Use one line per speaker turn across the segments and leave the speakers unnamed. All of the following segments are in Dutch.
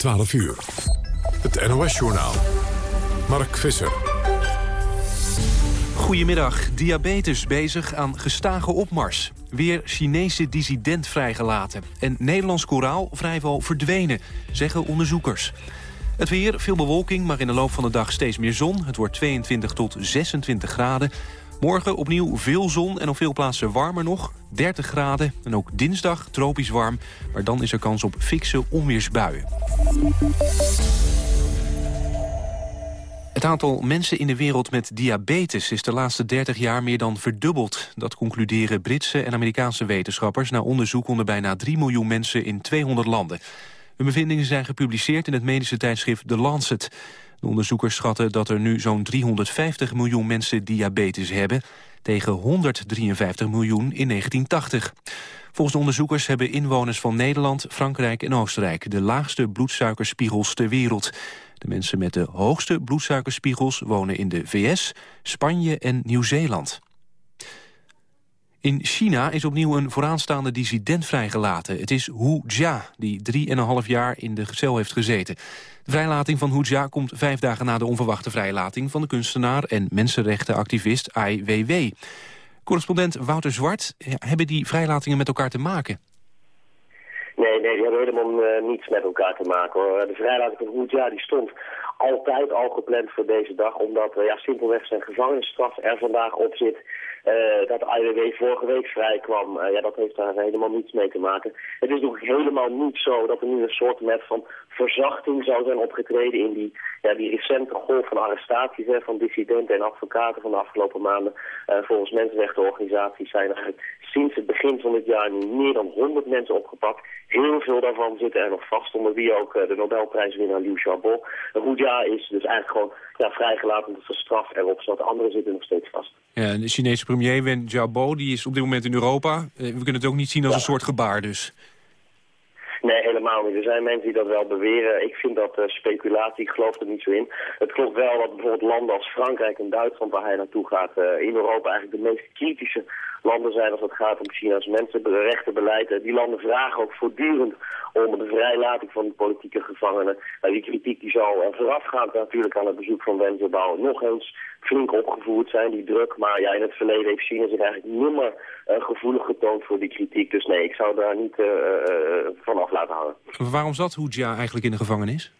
12 uur. Het NOS-journaal. Mark Visser.
Goedemiddag. Diabetes bezig aan gestage opmars. Weer Chinese dissident vrijgelaten. En Nederlands koraal vrijwel verdwenen, zeggen onderzoekers. Het weer, veel bewolking, maar in de loop van de dag steeds meer zon. Het wordt 22 tot 26 graden. Morgen opnieuw veel zon en op veel plaatsen warmer nog. 30 graden en ook dinsdag tropisch warm. Maar dan is er kans op fikse onweersbuien. Het aantal mensen in de wereld met diabetes is de laatste 30 jaar meer dan verdubbeld. Dat concluderen Britse en Amerikaanse wetenschappers... na onderzoek onder bijna 3 miljoen mensen in 200 landen. Hun bevindingen zijn gepubliceerd in het medische tijdschrift The Lancet. De onderzoekers schatten dat er nu zo'n 350 miljoen mensen diabetes hebben... tegen 153 miljoen in 1980. Volgens de onderzoekers hebben inwoners van Nederland, Frankrijk en Oostenrijk... de laagste bloedsuikerspiegels ter wereld. De mensen met de hoogste bloedsuikerspiegels wonen in de VS, Spanje en Nieuw-Zeeland. In China is opnieuw een vooraanstaande dissident vrijgelaten. Het is Hu Jia, die drieënhalf jaar in de cel heeft gezeten. Vrijlating van Jia komt vijf dagen na de onverwachte vrijlating... van de kunstenaar en mensenrechtenactivist Ai. Correspondent Wouter Zwart, hebben die vrijlatingen met elkaar te maken?
Nee, nee, die hebben helemaal uh, niets met elkaar te maken. Hoor. De vrijlating van Jia die stond altijd al gepland voor deze dag... omdat ja, simpelweg zijn gevangenisstraf er vandaag op zit... Uh, dat IWW vorige week vrij kwam, uh, ja, dat heeft daar helemaal niets mee te maken. Het is ook helemaal niet zo dat er nu een soort met van verzachting zou zijn opgetreden in die, ja, die recente golf van arrestaties hè, van dissidenten en advocaten van de afgelopen maanden. Uh, volgens mensenrechtenorganisaties zijn er sinds het begin van het jaar nu meer dan 100 mensen opgepakt. Heel veel daarvan zitten er nog vast, onder wie ook de Nobelprijswinnaar Liu Xiaobo. Rouja is dus eigenlijk gewoon ja, vrijgelaten de straf erop. De anderen zitten nog steeds vast.
Ja, de Chinese premier Wen Jiabao die is op dit moment in Europa. we kunnen het ook niet zien als een soort gebaar dus.
Nee, helemaal niet. Er zijn mensen die dat wel beweren. Ik vind dat uh, speculatie, ik geloof er niet zo in. Het klopt wel dat bijvoorbeeld landen als Frankrijk en Duitsland, waar hij naartoe gaat, uh, in Europa eigenlijk de meest kritische landen zijn als het gaat om China's mensenrechtenbeleid. Die landen vragen ook voortdurend om de vrijlating van de politieke gevangenen. Nou, die kritiek die zal voorafgaand natuurlijk aan het bezoek van Wen Jiabao nog eens flink opgevoerd zijn, die druk. Maar ja, in het verleden heeft China zich eigenlijk nimmer uh, gevoelig getoond voor die kritiek. Dus nee, ik zou daar niet uh, uh, van af laten hangen.
Waarom zat Hu Jia eigenlijk in de gevangenis?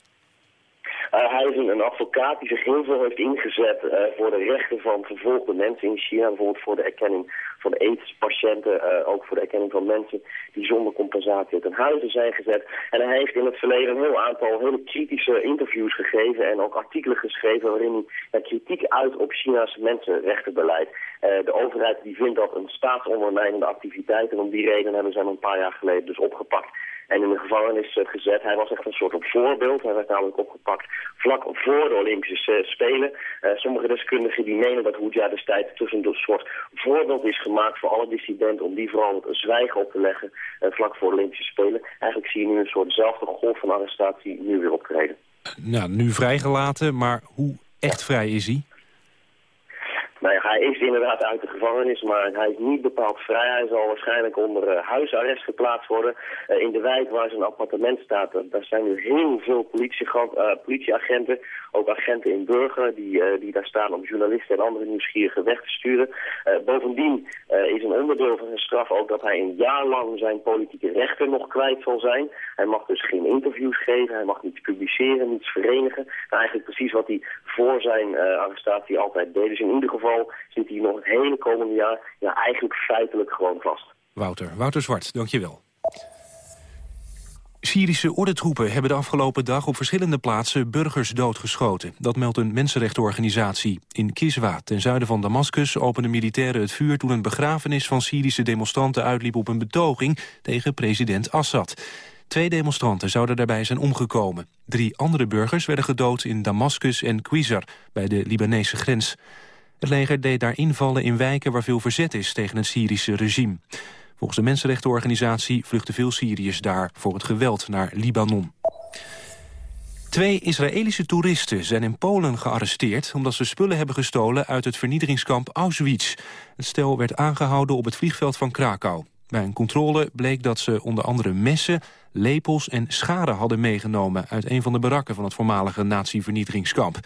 Uh, hij is een, een, advocaat die zich heel veel heeft ingezet uh, voor de rechten van vervolgde mensen in China. Bijvoorbeeld voor de erkenning van AIDS-patiënten, uh, ook voor de erkenning van mensen die zonder compensatie uit hun huizen zijn gezet. En hij heeft in het verleden een heel aantal hele kritische interviews gegeven en ook artikelen geschreven waarin hij kritiek uit op China's mensenrechtenbeleid. de overheid die vindt dat een staatsondermijnende activiteit en om die reden hebben ze hem een paar jaar geleden dus opgepakt en in de gevangenis gezet. Hij was echt een soort voorbeeld. Hij werd namelijk opgepakt vlak voor de Olympische Spelen. Uh, sommige deskundigen die menen dat Hoedja destijds tussen een soort voorbeeld is gemaakt voor alle dissidenten om die vooral het zwijgen op te leggen vlak voor de Olympische Spelen. Eigenlijk zie je nu een soortzelfde golf van arrestatie nu weer optreden.
Nou, nu vrijgelaten, maar hoe echt vrij is hij?
Nou ja, hij is inderdaad uit de gevangenis, maar hij is niet bepaald vrij. Hij zal waarschijnlijk onder uh, huisarrest geplaatst worden. Uh, in de wijk waar zijn appartement staat, daar zijn nu heel veel politie, politieagenten. Ook agenten in Burger die, die daar staan om journalisten en andere nieuwsgierigen weg te sturen. bovendien is een onderdeel van zijn straf ook dat hij een jaar lang zijn politieke rechten nog kwijt zal zijn. Hij mag dus geen interviews geven, hij mag niets publiceren, niets verenigen. Nou, eigenlijk precies wat hij voor zijn arrestatie altijd deed. Dus in ieder geval zit hij nog het hele komende jaar ja, eigenlijk feitelijk gewoon vast.
Wouter, Wouter Zwart, dankjewel. Syrische ordentroepen hebben de afgelopen dag op verschillende plaatsen burgers doodgeschoten. Dat meldt een mensenrechtenorganisatie. In Kiswa, ten zuiden van Damascus, openden militairen het vuur toen een begrafenis van Syrische demonstranten uitliep op een betoging tegen president Assad. Twee demonstranten zouden daarbij zijn omgekomen. Drie andere burgers werden gedood in Damascus en Quizar, bij de Libanese grens. Het leger deed daar invallen in wijken waar veel verzet is tegen het Syrische regime. Volgens de mensenrechtenorganisatie vluchten veel Syriërs daar voor het geweld naar Libanon. Twee Israëlische toeristen zijn in Polen gearresteerd... omdat ze spullen hebben gestolen uit het vernietigingskamp Auschwitz. Het stel werd aangehouden op het vliegveld van Krakau. Bij een controle bleek dat ze onder andere messen, lepels en scharen hadden meegenomen... uit een van de barakken van het voormalige nazi-vernietigingskamp.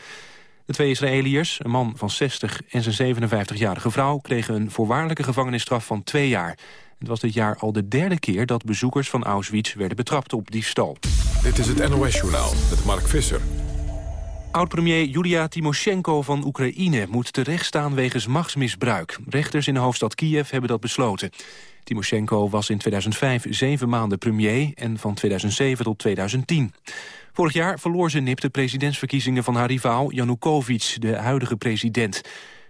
De twee Israëliërs, een man van 60 en zijn 57-jarige vrouw... kregen een voorwaardelijke gevangenisstraf van twee jaar. Het was dit jaar al de derde keer dat bezoekers van Auschwitz werden betrapt op diefstal.
Dit is het NOS-journaal met Mark Visser.
Oud-premier Julia Timoshenko van Oekraïne moet terechtstaan wegens machtsmisbruik. Rechters in de hoofdstad Kiev hebben dat besloten. Timoshenko was in 2005 zeven maanden premier en van 2007 tot 2010. Vorig jaar verloor ze nip de presidentsverkiezingen van haar rivaal Yanukovych, de huidige president.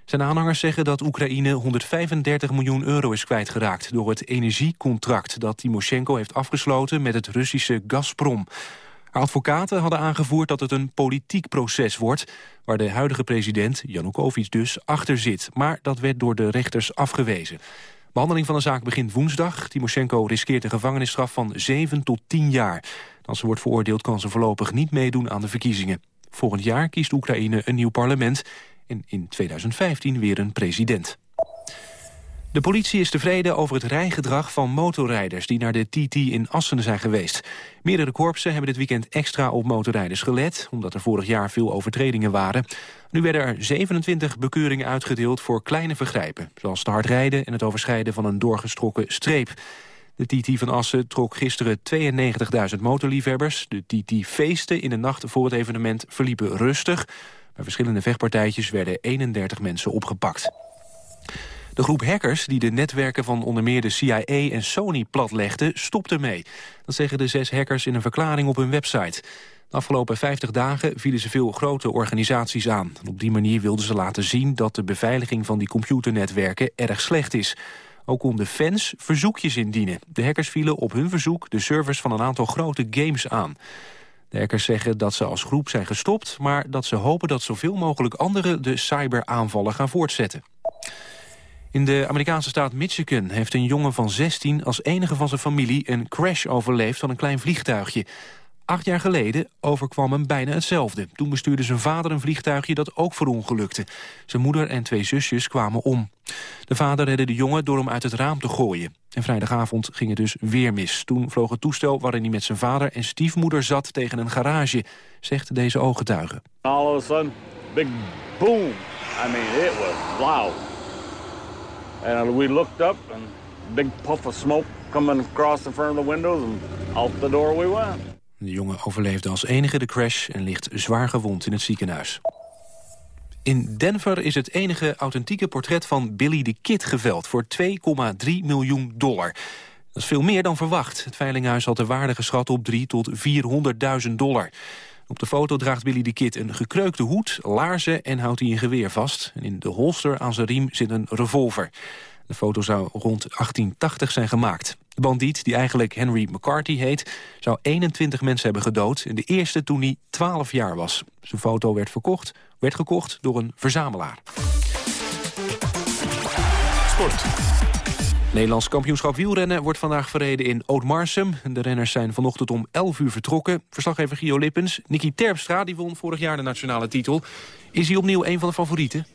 Zijn aanhangers zeggen dat Oekraïne 135 miljoen euro is kwijtgeraakt... door het energiecontract dat Timoshenko heeft afgesloten met het Russische Gazprom. Advocaten hadden aangevoerd dat het een politiek proces wordt... waar de huidige president, Janukovic dus, achter zit. Maar dat werd door de rechters afgewezen. Behandeling van de zaak begint woensdag. Timoshenko riskeert een gevangenisstraf van 7 tot 10 jaar. Als ze wordt veroordeeld kan ze voorlopig niet meedoen aan de verkiezingen. Volgend jaar kiest Oekraïne een nieuw parlement... en in 2015 weer een president. De politie is tevreden over het rijgedrag van motorrijders... die naar de TT in Assen zijn geweest. Meerdere korpsen hebben dit weekend extra op motorrijders gelet... omdat er vorig jaar veel overtredingen waren. Nu werden er 27 bekeuringen uitgedeeld voor kleine vergrijpen... zoals te hard rijden en het overschrijden van een doorgestrokken streep. De TT van Assen trok gisteren 92.000 motorliefhebbers. De TT-feesten in de nacht voor het evenement verliepen rustig. Bij verschillende vechtpartijtjes werden 31 mensen opgepakt. De groep hackers die de netwerken van onder meer de CIA en Sony platlegde, stopt ermee. Dat zeggen de zes hackers in een verklaring op hun website. De afgelopen 50 dagen vielen ze veel grote organisaties aan. op die manier wilden ze laten zien dat de beveiliging van die computernetwerken erg slecht is. Ook konden fans verzoekjes indienen. De hackers vielen op hun verzoek de servers van een aantal grote games aan. De hackers zeggen dat ze als groep zijn gestopt... maar dat ze hopen dat zoveel mogelijk anderen de cyberaanvallen gaan voortzetten. In de Amerikaanse staat Michigan heeft een jongen van 16 als enige van zijn familie een crash overleefd van een klein vliegtuigje. Acht jaar geleden overkwam hem bijna hetzelfde. Toen bestuurde zijn vader een vliegtuigje dat ook verongelukte. Zijn moeder en twee zusjes kwamen om. De vader redde de jongen door hem uit het raam te gooien. En vrijdagavond ging het dus weer mis. Toen vloog het toestel waarin hij met zijn vader en stiefmoeder zat tegen een garage, zegt deze ooggetuige.
All of a sudden, big boom. I mean, it was loud. And we looked up and big puff of smoke coming across in front of the windows and out the door we went.
De jongen overleefde als enige de crash en ligt zwaar gewond in het ziekenhuis. In Denver is het enige authentieke portret van Billy the Kid geveld... voor 2,3 miljoen dollar. Dat is veel meer dan verwacht. Het veilinghuis had de waarde geschat op 3 tot 400.000 dollar. Op de foto draagt Billy the Kid een gekreukte hoed, laarzen en houdt hij een geweer vast. En in de holster aan zijn riem zit een revolver. De foto zou rond 1880 zijn gemaakt. De bandiet, die eigenlijk Henry McCarthy heet... zou 21 mensen hebben gedood. En de eerste toen hij 12 jaar was. Zijn foto werd, verkocht, werd gekocht door een verzamelaar.
Sport.
Nederlands kampioenschap wielrennen wordt vandaag verreden in Ootmarsum. De renners zijn vanochtend om 11 uur vertrokken. Verslaggever Gio Lippens. Nicky Terpstra die won vorig jaar de nationale titel. Is hij opnieuw een van de favorieten?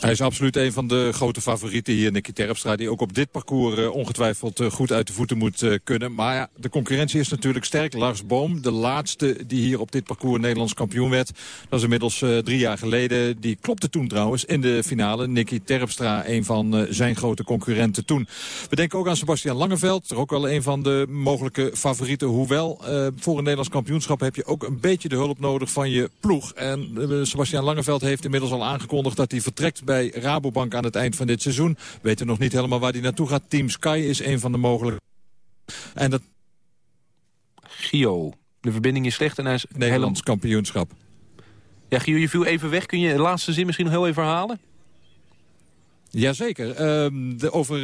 Hij is absoluut een van de grote favorieten hier, Nicky Terpstra. Die ook op dit parcours uh, ongetwijfeld uh, goed uit de voeten moet uh, kunnen. Maar ja, de concurrentie is natuurlijk sterk. Lars Boom, de laatste die hier op dit parcours Nederlands kampioen werd. Dat is inmiddels drie jaar geleden. Die klopte toen trouwens in de finale. Nicky Terpstra, een van zijn grote concurrenten toen. We denken ook aan Sebastian Langeveld. Ook wel een van de mogelijke favorieten. Hoewel, voor een Nederlands kampioenschap heb je ook een beetje de hulp nodig van je ploeg. En Sebastian Langeveld heeft inmiddels al aangekondigd dat hij vertrekt bij Rabobank aan het eind van dit seizoen. We weten nog niet helemaal waar hij naartoe gaat. Team Sky is een van de mogelijke. En dat...
Gio, de verbinding is slecht en hij is...
Nederlands kampioenschap.
Ja, Gio, je viel even weg. Kun je de laatste zin misschien nog heel even herhalen?
Jazeker. Uh, de, over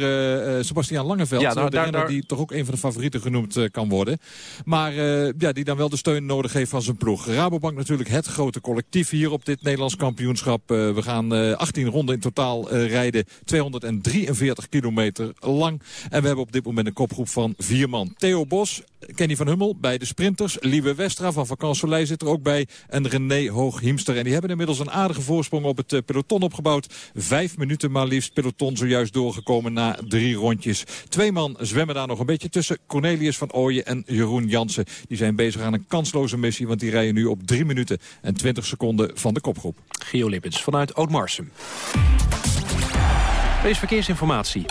uh, Sebastian Langeveld. Ja, nou, de daar, daar... die toch ook een van de favorieten genoemd uh, kan worden. Maar uh, ja, die dan wel de steun nodig heeft van zijn ploeg. Rabobank natuurlijk het grote collectief hier op dit Nederlands kampioenschap. we gaan 18 ronden in totaal rijden. 243 kilometer lang. En we hebben op dit moment een kopgroep van vier man. Theo Bos, Kenny van Hummel bij de sprinters. Lieve Westra van Vakansolei zit er ook bij. En René Hooghiemster. En die hebben inmiddels een aardige voorsprong op het peloton opgebouwd. Vijf minuten maar liefst. Peloton zojuist doorgekomen na drie rondjes. Twee man zwemmen daar nog een beetje tussen. Cornelius van Ooyen en Jeroen Jansen. Die zijn bezig aan een kansloze missie, want die rijden nu op 3 minuten en 20 seconden van de kopgroep.
Geo Lippens vanuit Oudmarsum. Verkeersinformatie.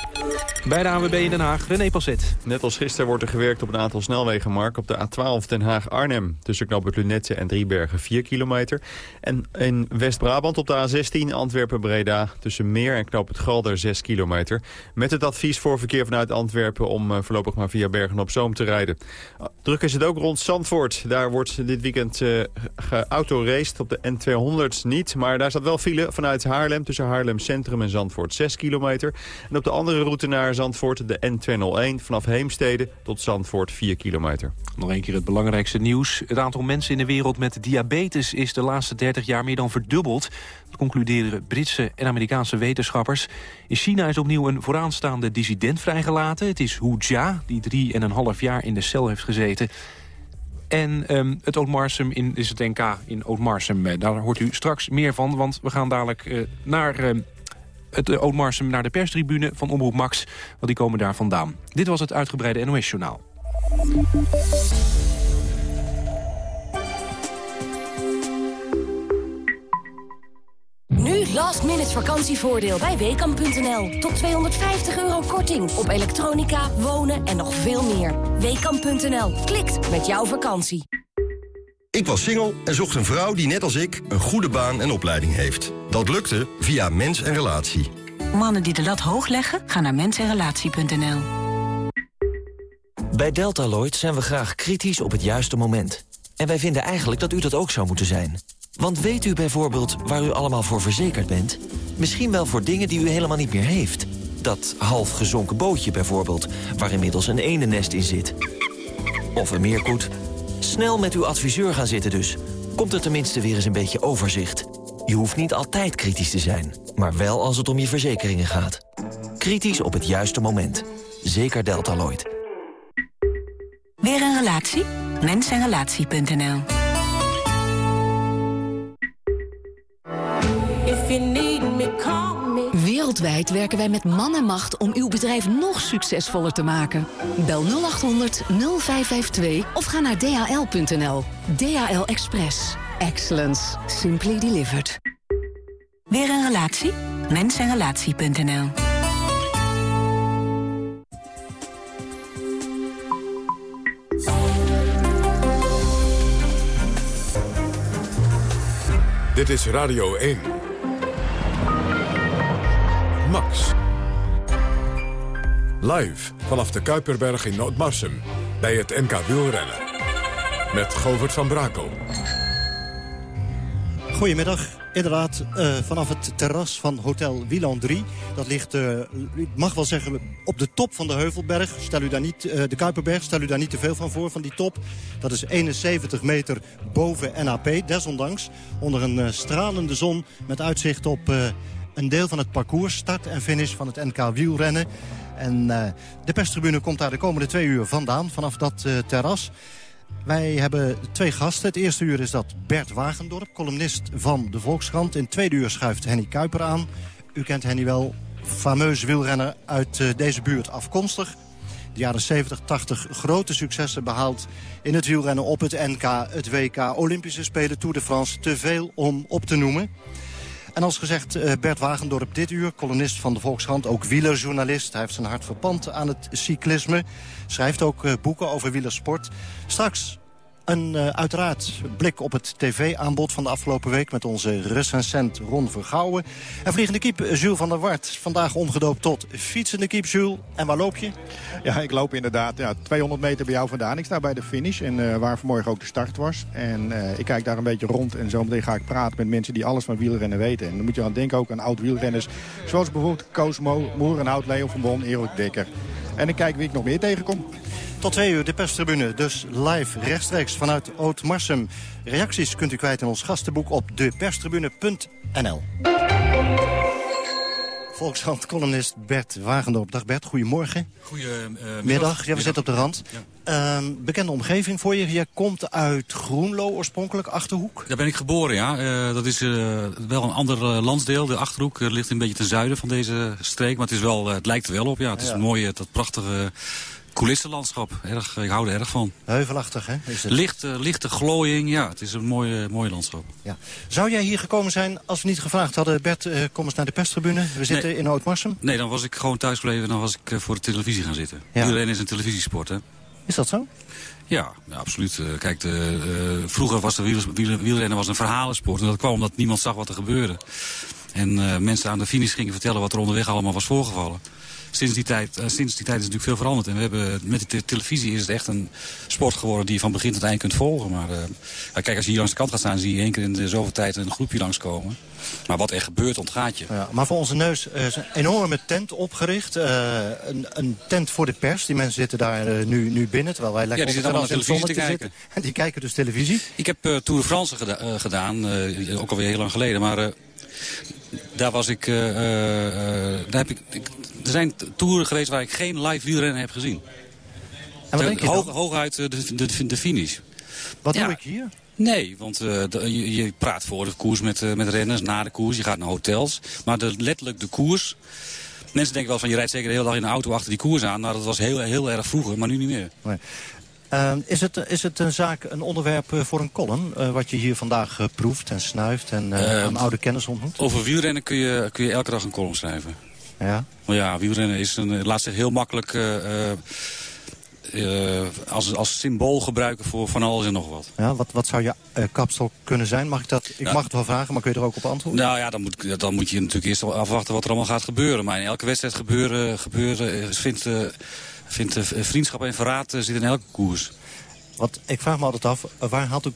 Bij de ANWB in Den Haag, René Passet.
Net als gisteren wordt er gewerkt op een aantal snelwegenmark op de A12 Den Haag-Arnhem. Tussen knooppunt Lunette en Driebergen 4 kilometer. En in West-Brabant op de A16 Antwerpen-Breda tussen Meer en knooppunt Galder 6 kilometer. Met het advies voor verkeer vanuit Antwerpen om uh, voorlopig maar via Bergen-op-Zoom te rijden. Druk is het ook rond Zandvoort. Daar wordt dit weekend uh, geautoraced op de N200 niet. Maar daar staat wel file vanuit Haarlem tussen Haarlem Centrum en Zandvoort 6 kilometer. En op de andere route naar Zandvoort de N201 vanaf Heemstede tot Zandvoort 4 kilometer.
Nog een keer het belangrijkste nieuws. Het aantal mensen in de wereld met diabetes is de laatste 30 jaar meer dan verdubbeld. Dat concluderen Britse en Amerikaanse wetenschappers. In China is opnieuw een vooraanstaande dissident vrijgelaten. Het is Hu Jia, die drie en een half jaar in de cel heeft gezeten. En um, het Ootmarsum in, is het NK in Ootmarsum. Daar hoort u straks meer van, want we gaan dadelijk uh, naar... Uh, het Ootmarsum naar de perstribune van Omroep Max, want die komen daar vandaan. Dit was het uitgebreide NOS-journaal.
Nu last minute vakantievoordeel bij Weekamp.nl. Tot 250 euro korting op elektronica, wonen en nog veel meer. Weekamp.nl. Klikt met jouw vakantie.
Ik was single en zocht een vrouw die net als ik een goede baan en opleiding heeft. Dat lukte via Mens en Relatie.
Mannen die de lat hoog leggen, gaan naar mensenrelatie.nl.
Bij Deltaloid zijn we graag kritisch op het juiste moment. En wij vinden eigenlijk dat u dat ook zou moeten zijn. Want weet u bijvoorbeeld waar u allemaal voor verzekerd bent? Misschien wel voor dingen die u helemaal niet meer heeft. Dat half gezonken bootje bijvoorbeeld, waar inmiddels een eendenest in zit. Of een meerkoet. Snel met uw adviseur gaan zitten dus. Komt er tenminste weer eens een beetje overzicht. Je hoeft niet altijd kritisch te zijn, maar wel als het om je verzekeringen gaat. Kritisch op het juiste moment. Zeker Deltaloid.
Weer een relatie? Mensenrelatie.nl
Wereldwijd werken wij met man en macht om uw bedrijf nog succesvoller te maken. Bel 0800 0552 of ga naar dhl.nl. DHL Express. Excellence. Simply delivered.
Weer een relatie? Mensenrelatie.nl
Dit is Radio 1. Max. Live vanaf de Kuiperberg in Noordmarsum bij het NK wielrennen. Met Govert van Brakel.
Goedemiddag. Inderdaad, uh, vanaf het terras van Hotel Wielandry. Dat ligt, uh, ik mag wel zeggen, op de top van de Heuvelberg. Stel u daar niet, uh, de Kuiperberg, stel u daar niet te veel van voor, van die top. Dat is 71 meter boven NAP, desondanks. Onder een stralende zon met uitzicht op een deel van het parcours. Start en finish van het NK wielrennen. En de perstribune komt daar de komende twee uur vandaan, vanaf dat terras. Wij hebben twee gasten. Het eerste uur is dat Bert Wagendorp, columnist van de Volkskrant. In het tweede uur schuift Henny Kuiper aan. U kent Henny wel, fameus wielrenner uit uh, deze buurt afkomstig. De jaren 70, 80 grote successen behaald in het wielrennen op het NK, het WK, Olympische Spelen, Tour de France. Te veel om op te noemen. En als gezegd, Bert Wagendorp dit uur, columnist van de Volkskrant, ook wielerjournalist. Hij heeft zijn hart verpand aan het cyclisme. Schrijft ook boeken over wielersport. Straks een uh, uiteraard blik op het tv-aanbod van de afgelopen week... met onze recensent Ron Vergouwen. En vliegende kiep Jules van der Wart. Vandaag omgedoopt tot fietsende kiep, Jules. En waar loop je?
Ja, ik loop inderdaad ja, 200 meter bij jou vandaan. Ik sta bij de finish, en, uh, waar vanmorgen ook de start was. En uh, ik kijk daar een beetje rond en zometeen ga ik praten met mensen... die alles van wielrennen weten. En dan moet je aan denken ook aan oud-wielrenners... zoals bijvoorbeeld Koos Mo, Moerenhout, Leo van Bon, Erik Dekker. En ik kijk wie ik nog meer tegenkom.
Tot twee uur de perstribune, dus live rechtstreeks vanuit Oud-Marsum. Reacties kunt u kwijt in ons gastenboek op deperstribune.nl. Volkskrant-columnist Bert Wagendorp. Dag Bert, goedemorgen.
Goedemiddag.
Middag, ja, we zitten op de rand. Ja. ehm, bekende omgeving voor je. Jij komt uit Groenlo oorspronkelijk, Achterhoek.
Daar ben ik geboren, ja. Eh, dat is eh, wel een ander uh, landsdeel. De Achterhoek ligt een beetje ten zuiden van deze streek. Maar het, is wel, het lijkt er wel op, ja. Het is een mooie, dat prachtige coulissenlandschap. Erg, ik hou er erg van.
Heuvelachtig, hè? Is het?
Lichte, lichte glooiing, ja. Het is een mooie, mooie landschap.
Ja. Zou jij hier gekomen zijn als we niet gevraagd hadden... Bert, kom eens naar de perstribune. We zitten
nee.
in Oud-Marsum.
Nee, dan was ik gewoon thuis gebleven en dan was ik voor de televisie gaan zitten. Ja. Iedereen is een televisiesport, hè?
Is dat zo?
Ja, ja absoluut. Uh, kijk, de, uh, vroeger was de wiel, wiel, wielrennen was een verhalensport. En dat kwam omdat niemand zag wat er gebeurde. En uh, mensen aan de finish gingen vertellen wat er onderweg allemaal was voorgevallen. Sinds die, tijd, sinds die tijd is natuurlijk veel veranderd. En we hebben, met de televisie is het echt een sport geworden die je van begin tot eind kunt volgen. Maar kijk, als je hier langs de kant gaat staan, zie je één keer in de zoveel tijd een groepje langskomen. Maar wat er gebeurt, ontgaat je.
Ja, maar voor onze neus is een enorme tent opgericht. Uh, een, een, tent voor de pers. Die mensen zitten daar uh, nu, nu binnen, terwijl wij lekker
ja, die zitten allemaal televisie te kijken.
Zitten. En die kijken dus televisie.
Ik heb uh, Tour de France geda gedaan, ook alweer heel lang geleden. Maar daar was ik, daar heb ik, ik... Er zijn toeren geweest waar ik geen live wielrennen heb gezien.
En wat denk je
Hoog, hooguit de, de, de finish.
Wat ja. doe ik hier?
Nee, want uh, de, je, je, praat voor de koers met, uh, met renners, na de koers, je gaat naar hotels. Maar de, letterlijk de koers... Mensen denken wel van, je rijdt zeker de hele dag in de auto achter die koers aan. Nou, dat was heel, heel erg vroeger, maar nu niet meer.
Nee. Uh, is, het, is het een zaak, een onderwerp voor een column? Uh, wat je hier vandaag uh, proeft en snuift en aan oude kennis ontmoet?
Over wielrennen kun je, kun je elke dag een column schrijven.
Ja?
Maar ja, wielrennen is een, laat zich heel makkelijk uh, als, als symbool gebruiken voor van alles en nog wat.
Ja, wat, wat zou je uh, kapsel kunnen zijn? Mag ik dat? Ik ja. mag het wel vragen, maar kun je er ook op antwoorden?
Nou ja, dan moet, dan moet je natuurlijk eerst afwachten wat er allemaal gaat gebeuren. Maar in elke wedstrijd gebeuren, gebeuren vindt, vindt vriendschap en verraad zit in elke koers.
Wat, ik vraag me altijd af, waar haalt u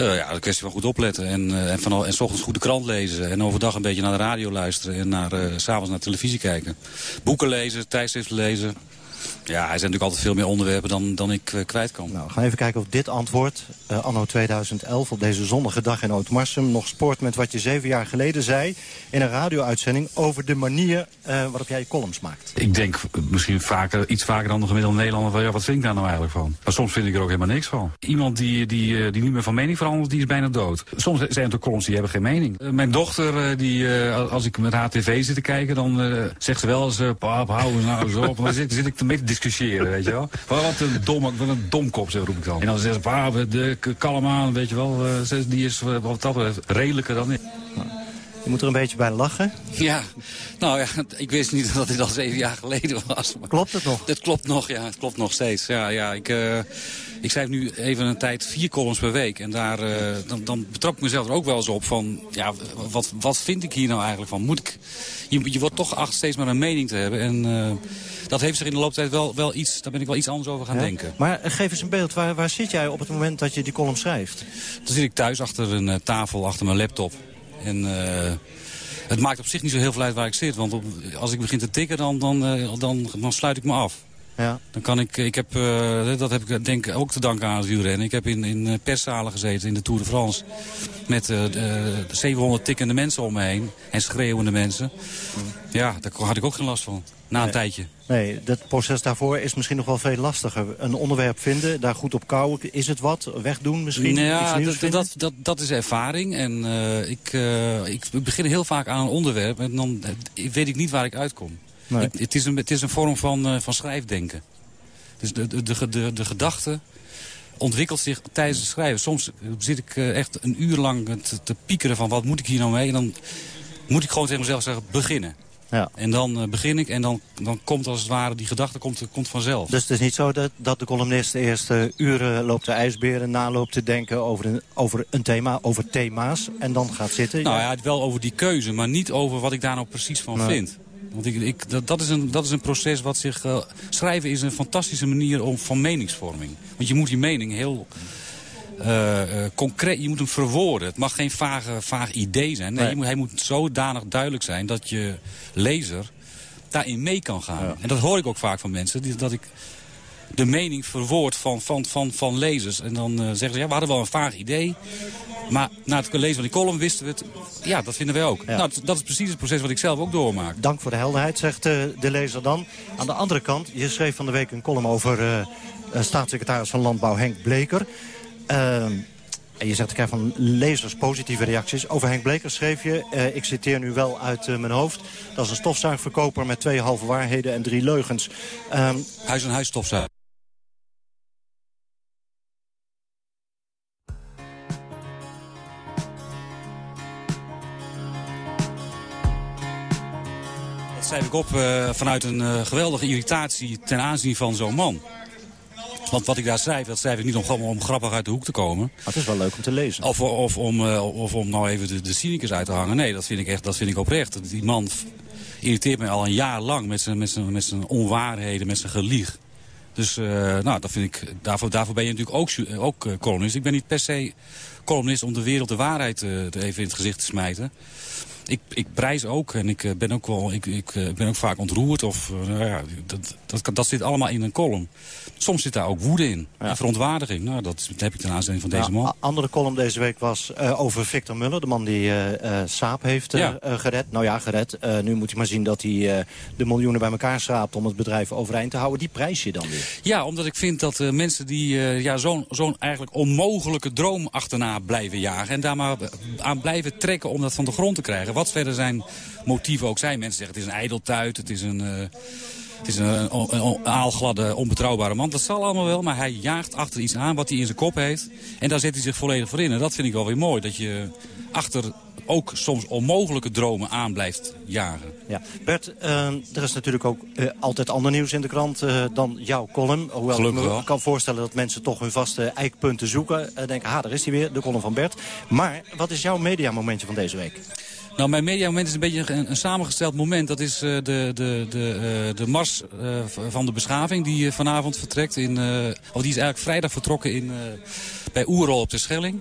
Uh, ja, een kwestie van goed opletten. En, uh, en, van, en s ochtends goed de krant lezen. En overdag een beetje naar de radio luisteren. En naar, uh, s'avonds naar televisie kijken. Boeken lezen, tijdschriften lezen. Ja, er zijn natuurlijk altijd veel meer onderwerpen dan, dan ik uh, kwijt kan.
Nou, we gaan even kijken of dit antwoord, uh, anno 2011, op deze zonnige dag in Oud-Marsum... nog sport met wat je zeven jaar geleden zei in een radio-uitzending... over de manier uh, waarop jij je columns maakt.
Ik denk misschien vaker, iets vaker dan de gemiddelde Nederlander... van ja, wat vind ik daar nou eigenlijk van? Maar soms vind ik er ook helemaal niks van. Iemand die, die, die niet meer van mening verandert, die is bijna dood. Soms zijn er columns die hebben geen mening. mijn dochter, die, als ik met haar tv zit te kijken... dan zegt ze wel eens, pap, hou eens nou eens op. dan zit, zit ik te mee te discussiëren, weet je wel. Wat een, dom, wat een domkop, zo roep ik dan. En dan zeggen ze, ah, de, kalm aan, weet je wel. Uh, die is wat dat betreft redelijker dan ik.
Je moet er een beetje bij lachen.
Ja, nou ja, ik wist niet dat dit al zeven jaar geleden was. Maar
klopt het nog?
Het klopt nog, ja, het klopt nog steeds. Ja, ja, ik, uh, ik schrijf nu even een tijd vier columns per week. En daar, uh, dan, dan betrap ik mezelf er ook wel eens op van, ja, wat, wat vind ik hier nou eigenlijk van? Moet ik, je, je wordt toch acht steeds maar een mening te hebben. En uh, dat heeft zich in de loop der tijd wel, wel iets, daar ben ik wel iets anders over gaan
ja?
denken.
Maar geef eens een beeld, waar, waar zit jij op het moment dat je die column schrijft?
Dan zit ik thuis achter een tafel, achter mijn laptop. En het maakt op zich niet zo heel veel uit waar ik zit. Want op, als ik begin te tikken, dan, dan, dan, dan sluit ik me af.
Ja.
Dan kan ik, ik heb, uh, dat heb ik denk ook te danken aan het wielrennen. Ik heb in, in perszalen gezeten in de Tour de France. Met uh, 700 tikkende mensen om me heen. En schreeuwende mensen. Ja, daar had ik ook geen last van. Na een
nee.
tijdje.
Nee, dat proces daarvoor is misschien nog wel veel lastiger. Een onderwerp vinden, daar goed op kouwen. Is het wat? Wegdoen misschien?
Nou ja, dat, dat, dat, dat, is ervaring. En uh, ik, ik begin heel vaak aan een onderwerp en dan weet ik niet waar ik uitkom.
Nee.
Ik, het, is een, het is een vorm van, uh, van schrijfdenken. Dus de, de, de, de, de gedachte ontwikkelt zich tijdens het schrijven. Soms zit ik echt een uur lang te, te piekeren van wat moet ik hier nou mee. En dan moet ik gewoon tegen mezelf zeggen beginnen.
Ja.
En dan begin ik en dan, dan komt als het ware die gedachte komt, komt vanzelf.
Dus het is niet zo dat, dat de columnist de eerste uren loopt te ijsberen... naloopt te denken over een, over een thema, over thema's en dan gaat zitten?
Nou ja, wel over die keuze, maar niet over wat ik daar nou precies van nee. vind. Want ik, ik, dat, dat, is een, dat is een proces wat zich... Uh, schrijven is een fantastische manier om, van meningsvorming. Want je moet die mening heel... Uh, uh, concreet, je moet hem verwoorden. Het mag geen vage, vaag idee zijn. Nee, nee. Moet, hij moet zodanig duidelijk zijn dat je lezer daarin mee kan gaan. Ja. En dat hoor ik ook vaak van mensen. Die, dat ik de mening verwoord van, van, van, van lezers. En dan zeggen ze, ja, we hadden wel een vaag idee. Maar na het lezen van die column wisten we het. Ja, dat vinden wij ook. Nou, dat is precies het proces wat ik zelf ook doormaak.
Dank voor de helderheid, zegt de lezer dan. Aan de andere kant, je schreef van de week een column over staatssecretaris van Landbouw Henk Bleker. Ehm, en je zegt, ik krijg van lezers positieve reacties. Over Henk Bleker schreef je, uh, ik citeer nu wel uit uh, mijn hoofd... dat is een stofzuigverkoper met twee halve waarheden en drie leugens.
Um, huis en huis stofzuiger. Schrijf ik op uh, vanuit een geweldige irritatie ten aanzien van zo'n man. Want wat ik daar schrijf, dat schrijf ik niet om, om grappig uit de hoek te komen.
Maar het is wel leuk om te lezen.
Of, of, om, uh, of om nou even de, de cynicus uit te hangen. Nee, dat vind ik echt dat vind ik oprecht. Die man irriteert mij al een jaar lang met zijn, met zijn, met zijn onwaarheden, met zijn gelieg. Dus uh, nou, dat vind ik, daarvoor, daarvoor ben je natuurlijk ook, ook uh, columnist. Ik ben niet per se columnist om de wereld de waarheid even in het gezicht te smijten ik, ik prijs ook en ik ben ook wel, ik, ik ben ook vaak ontroerd. Of, nou ja, dat, dat, dat zit allemaal in een column. Soms zit daar ook woede in. Ja. verontwaardiging. Nou, dat heb ik ten aanzien van deze man.
andere column deze week was uh, over Victor Muller. De man die uh, Saap heeft gered. Nou ja, gered. nu moet hij maar zien dat hij de miljoenen bij elkaar schraapt... om het bedrijf overeind te houden. Die prijs je dan weer.
Ja, omdat ik vind dat mensen die ja, zo'n zo'n eigenlijk onmogelijke droom achterna blijven jagen... en daar maar aan blijven trekken om dat van de grond te krijgen. Wat verder zijn motieven ook zijn. Mensen zeggen het is een ijdeltuit, het is een... Het is een, een, aalgladde, onbetrouwbare man. Dat zal allemaal wel, maar hij jaagt achter iets aan wat hij in zijn kop heeft. En daar zet hij zich volledig voor in. En dat vind ik wel weer mooi. Dat je achter ook soms onmogelijke dromen aan blijft jagen.
Ja. Bert, uh, er is natuurlijk ook uh, altijd ander nieuws in de krant uh, dan jouw column. Hoewel
Gelukkig
ik
me wel.
kan voorstellen dat mensen toch hun vaste eikpunten zoeken. denken, ha, daar is hij weer, de column van Bert. Maar wat is jouw mediamomentje van deze week?
Nou, mijn mediamoment is een beetje een, samengesteld moment. Dat is uh, de, de, de, uh, de mars uh, van de beschaving die vanavond vertrekt. In, of die is eigenlijk vrijdag vertrokken in, bij Oerol op de Schelling.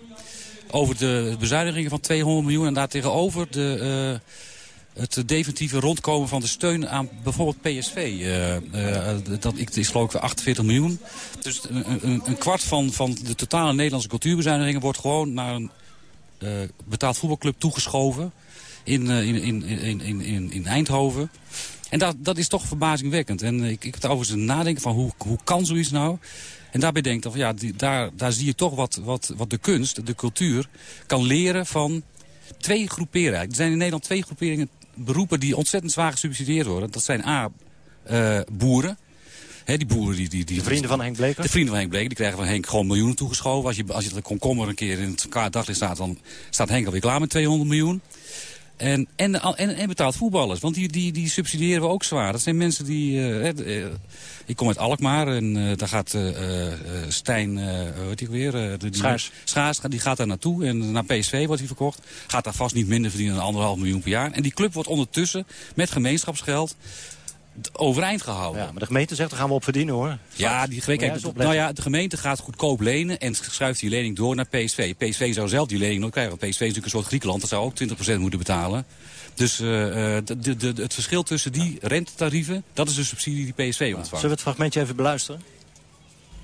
Over de bezuinigingen van 200 miljoen. En daartegenover de, het definitieve rondkomen van de steun aan bijvoorbeeld PSV. dat is geloof ik 48 miljoen. Dus een, een, een kwart van, van de totale Nederlandse cultuurbezuinigingen wordt gewoon naar een betaald voetbalclub toegeschoven in, in, in, in, in, in Eindhoven. En dat, dat is toch verbazingwekkend. En ik, ik heb het overigens nadenken van hoe, hoe kan zoiets nou? En daarbij denk ik, van, ja, die, daar, daar zie je toch wat, wat, wat de kunst, de cultuur, kan leren van twee groeperingen. Er zijn in Nederland twee groeperingen beroepen die ontzettend zwaar gesubsidieerd worden. Dat zijn A, uh, boeren. He, die boeren die, die, die,
de vrienden van Henk Bleker?
De vrienden van Henk Bleker, die krijgen van Henk gewoon miljoenen toegeschoven. Als je, als je de komkommer een keer in het daglicht staat, dan staat Henk alweer klaar met 200 miljoen. En, en, en, en betaald voetballers, want die, die, die subsidiëren we ook zwaar. Dat zijn mensen die... Uh, ik kom uit Alkmaar en uh, daar gaat uh, Stijn, hoe heet hij weer?
De. Schaars,
die gaat daar naartoe en naar PSV wordt hij verkocht. Gaat daar vast niet minder verdienen dan anderhalf miljoen per jaar. En die club wordt ondertussen met gemeenschapsgeld overeind gehouden.
Ja, maar de gemeente zegt, daar gaan we op verdienen hoor.
Ja, die, kijk, nou ja, de gemeente gaat goedkoop lenen en schuift die lening door naar PSV. PSV zou zelf die lening nooit krijgen. Want PSV is natuurlijk een soort Griekenland, dat zou ook 20% moeten betalen. Dus uh, de, de, de, het verschil tussen die rentetarieven, dat is de subsidie die PSV ontvangt.
Zullen we het fragmentje even beluisteren?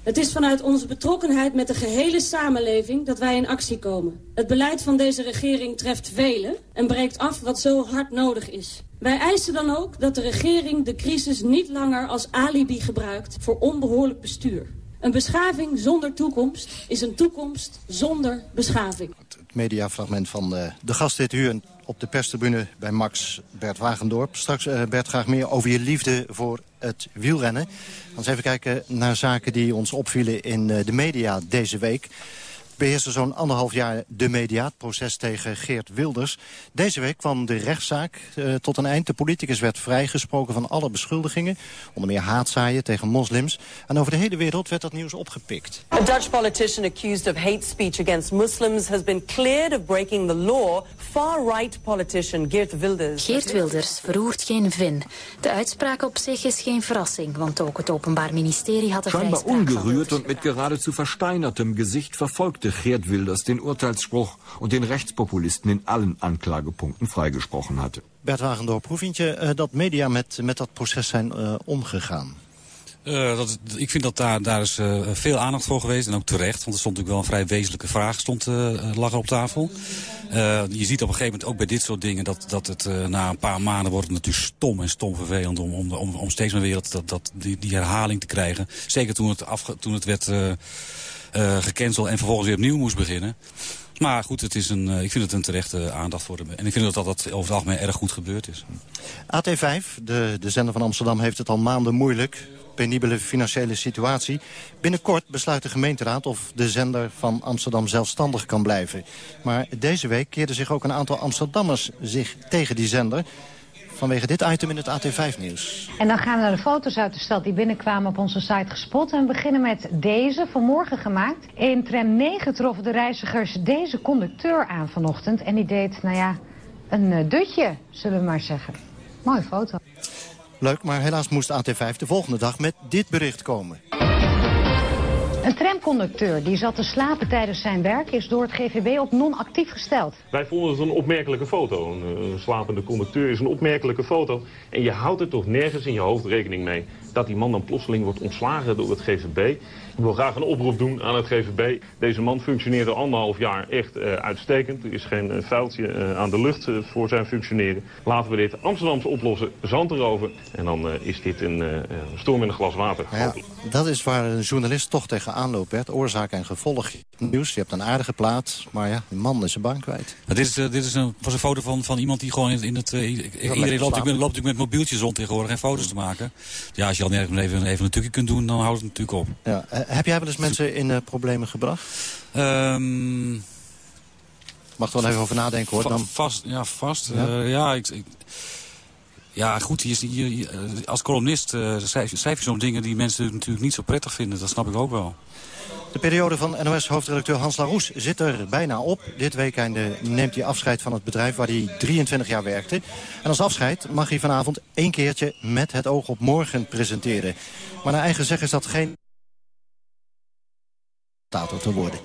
Het is vanuit onze betrokkenheid met de gehele samenleving dat wij in actie komen. Het beleid van deze regering treft velen en breekt af wat zo hard nodig is. Wij eisen dan ook dat de regering de crisis niet langer als alibi gebruikt voor onbehoorlijk bestuur. Een beschaving zonder toekomst is een toekomst zonder beschaving.
Het mediafragment van de, de gast dit uur op de perstribune bij Max Bert Wagendorp. Straks, uh, Bert, graag meer over je liefde voor het wielrennen. Dan eens even kijken naar zaken die ons opvielen in uh, de media deze week beheerste zo'n anderhalf jaar de media, het proces tegen Geert Wilders. Deze week kwam de rechtszaak uh, tot een eind. De politicus werd vrijgesproken van alle beschuldigingen. Onder meer haatzaaien tegen moslims. En over de hele wereld werd dat nieuws opgepikt.
A Dutch politician accused of hate speech against Muslims has been cleared of breaking the law. Far-right politician Geert Wilders...
Geert Wilders verroert geen vin. De uitspraak op zich is geen verrassing, want ook het Openbaar Ministerie had de
Scheinbar ungerührt und mit geradezu versteinertem Gesicht verfolgte Geert Wilders den Urteilsspruch und den Rechtspopulisten in allen Anklagepunkten freigesprochen hatte.
Bert Wagendorp, hoe vind je uh, dat media met, met dat proces zijn uh, omgegaan?
Uh, dat, ik vind dat daar, daar is uh, veel aandacht voor geweest. En ook terecht. Want er stond natuurlijk wel een vrij wezenlijke vraag stond, uh, lag er op tafel. je ziet op een gegeven moment ook bij dit soort dingen... dat, dat het na een paar maanden wordt het natuurlijk stom en stom vervelend... om, om, om, om steeds maar weer dat, dat, die, die herhaling te krijgen. Zeker toen het, afge, toen het werd gecanceld en vervolgens weer opnieuw moest beginnen. Maar goed, het is een, ik vind het een terechte aandacht voor de... En ik vind dat dat over het algemeen erg goed gebeurd is.
AT5, de, de zender van Amsterdam, heeft het al maanden moeilijk penibele financiële situatie. Binnenkort besluit de gemeenteraad of de zender van Amsterdam zelfstandig kan blijven. Maar deze week keerden zich ook een aantal Amsterdammers zich tegen die zender vanwege dit item in het AT5-nieuws.
En dan gaan we naar de foto's uit de stad die binnenkwamen op onze site gespot. En we beginnen met deze, vanmorgen gemaakt. In tram 9 troffen de reizigers deze conducteur aan vanochtend. En die deed, nou ja, een uh, dutje, zullen we maar zeggen. Mooie foto.
Leuk, maar helaas moest AT5 de volgende dag met dit bericht komen.
Een tramconducteur die zat te slapen tijdens zijn werk is door het GVB op non-actief gesteld.
Wij vonden het een opmerkelijke foto. Een, een, slapende conducteur is een opmerkelijke foto. En je houdt er toch nergens in je hoofd rekening mee dat die man dan plotseling wordt ontslagen door het GVB. Ik wil graag een oproep doen aan het GVB. Deze man functioneerde anderhalf jaar echt uh, uitstekend. Er is geen uh, vuiltje uh, aan de lucht voor zijn functioneren. Laten we dit Amsterdamse oplossen, zand erover. En dan is dit een storm in een glas water.
Ja, dat is waar een journalist toch tegenaan loopt, Bert. Oorzaak en gevolg nieuws. Je hebt een aardige plaat, maar ja, die man is zijn baan kwijt.
dit is, dit is een, was een foto van, van iemand die gewoon in, in het... iedereen loopt natuurlijk, loopt met mobieltjes rond tegenwoordig en foto's te maken. Ja, als je al nergens even, even een tukje kunt doen, dan houdt het natuurlijk op.
Ja, heb jij wel eens mensen in uh, problemen gebracht?
Um,
Mag er wel even over nadenken hoor. Dan...
Vast, ja, vast. Ja, uh, ja ik, ik, ja, goed, als columnist uh, schrijf, schrijf je zo'n dingen die mensen natuurlijk niet zo prettig vinden. Dat snap ik ook wel.
De periode van NOS-hoofdredacteur Hans Laroes zit er bijna op. Dit weekend neemt hij afscheid van het bedrijf waar hij 23 jaar werkte. En als afscheid mag hij vanavond één keertje met het oog op morgen presenteren. Maar naar eigen zeggen is dat geen te worden.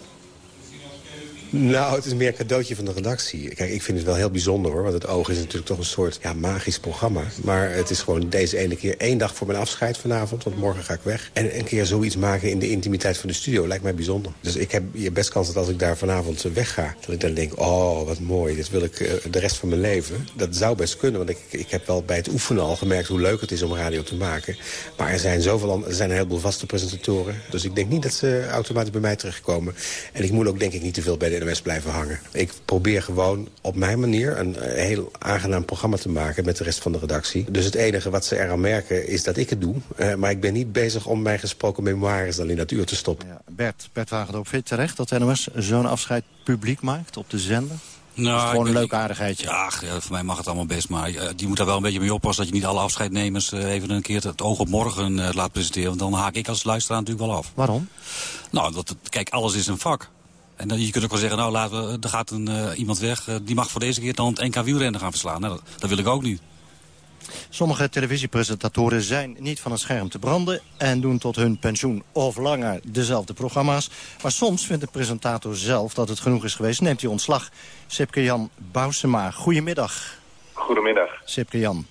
Nou, het is meer een cadeautje van de redactie. Kijk, ik vind het wel heel bijzonder hoor. Want het oog is natuurlijk toch een soort ja, magisch programma. Maar het is gewoon deze ene keer één dag voor mijn afscheid vanavond. Want morgen ga ik weg. En een keer zoiets maken in de intimiteit van de studio lijkt mij bijzonder. Dus ik heb je best kans dat als ik daar vanavond wegga... dat ik dan denk, oh, wat mooi. Dit wil ik uh, de rest van mijn leven. Dat zou best kunnen. Want ik, ik heb wel bij het oefenen al gemerkt hoe leuk het is om radio te maken. Maar er zijn, zoveel, er zijn een heleboel vaste presentatoren. Dus ik denk niet dat ze automatisch bij mij terugkomen. En ik moet ook denk ik niet te veel bij de NOS blijven hangen. Ik probeer gewoon op mijn manier een heel aangenaam programma te maken... met de rest van de redactie. Dus het enige wat ze eraan merken is dat ik het doe. Maar ik ben niet bezig om mijn gesproken memoires dan in dat uur te stoppen. Ja,
Bert, Bert Wagendorp, vind je terecht dat NOS zo'n afscheid publiek maakt op de zender? Nou, gewoon een leuk aardigheidje.
Ja, voor mij mag het allemaal best. Maar uh, die moet daar wel een beetje mee oppassen... dat je niet alle afscheidnemers even een keer het oog op morgen laat presenteren. Want dan haak ik als luisteraar natuurlijk wel af.
Waarom?
Nou, dat, kijk, alles is een vak. En dan, je kunt ook wel zeggen, nou, laten we, er gaat een, uh, iemand weg... Uh, die mag voor deze keer dan het NK wielrennen gaan verslaan. Nou, dat, dat wil ik ook niet.
Sommige televisiepresentatoren zijn niet van een scherm te branden... en doen tot hun pensioen of langer dezelfde programma's. Maar soms vindt de presentator zelf dat het genoeg is geweest... neemt hij ontslag. Sipke Jan Bousema, goedemiddag.
Goedemiddag.
Sipke Jan.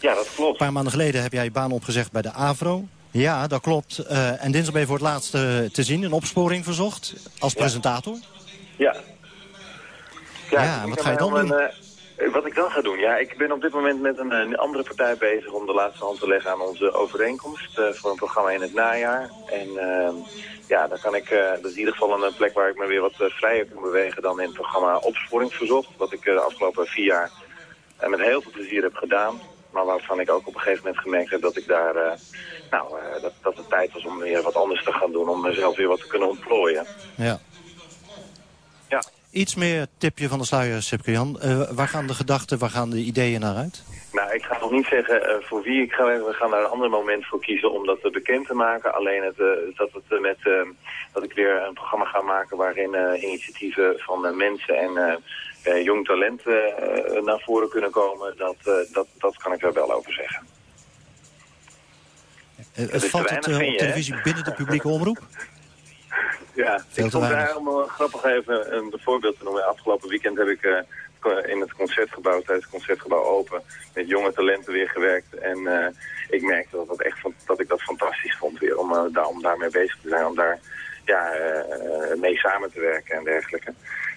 Ja, dat klopt.
Een paar maanden geleden heb jij je baan opgezegd bij de AVRO. Ja, dat klopt. Uh, en dinsdag ben je voor het laatst te zien, een opsporing verzocht als ja. presentator.
Ja.
Ja, ja wat ga je dan doen?
Een, uh, wat ik dan ga doen? Ja, ik ben op dit moment met een, een, andere partij bezig om de laatste hand te leggen aan onze overeenkomst voor een programma in het najaar. En ehm, ja, dan kan ik, dat is in ieder geval een plek waar ik me weer wat vrijer kan bewegen dan in het programma Opsporing Verzocht. Wat ik de afgelopen vier jaar met heel veel plezier heb gedaan. Maar waarvan ik ook op een gegeven moment gemerkt heb dat ik daar, uh, nou, uh, dat, dat het tijd was om weer wat anders te gaan doen. Om mezelf weer wat te kunnen ontplooien.
Ja.
Ja.
Iets meer tipje van de sluier, Sipke Jan. Uh, waar gaan de gedachten, waar gaan de ideeën naar uit?
Nou, ik ga nog niet zeggen voor wie ik ga We gaan daar een ander moment voor kiezen om dat bekend te maken. Alleen het, dat, het, met, dat ik weer een programma ga maken waarin initiatieven van mensen en jong talent uh, naar voren kunnen komen, dat, uh, dat, dat kan ik er wel over zeggen.
het valt het op televisie binnen de publieke omroep?
Ja,
Veel
ik vond daar om grappig even een voorbeeld te noemen. Afgelopen weekend heb ik eh, in het concertgebouw, tijdens het concertgebouw open, met jonge talenten weer gewerkt. En eh, ik merkte dat, dat, echt, van- dat ik dat fantastisch vond weer, om, eh, daar, om daarmee bezig te zijn, om daar ja, eh, mee samen te werken en dergelijke.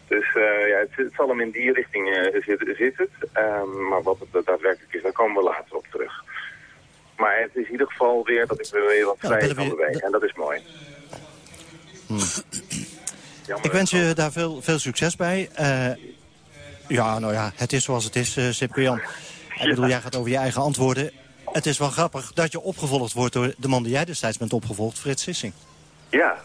Dus eh, ja, het, het zal hem in die richting eh, zit, zit het. Ehm, maar wat het daadwerkelijk is, daar komen we later op terug. Maar het is in ieder geval weer dat ik weer wat
Ja,
vrij
dat
kan
we-
bewegen. En dat is mooi. Jammer.
Ik wens je daar veel, veel succes bij. Eh, ja, nou ja, het is zoals het is, Cyprian. Ik bedoel, jij gaat over je eigen antwoorden. Het is wel grappig dat je opgevolgd wordt door de man die jij destijds bent opgevolgd, Frits Sissing.
Ja.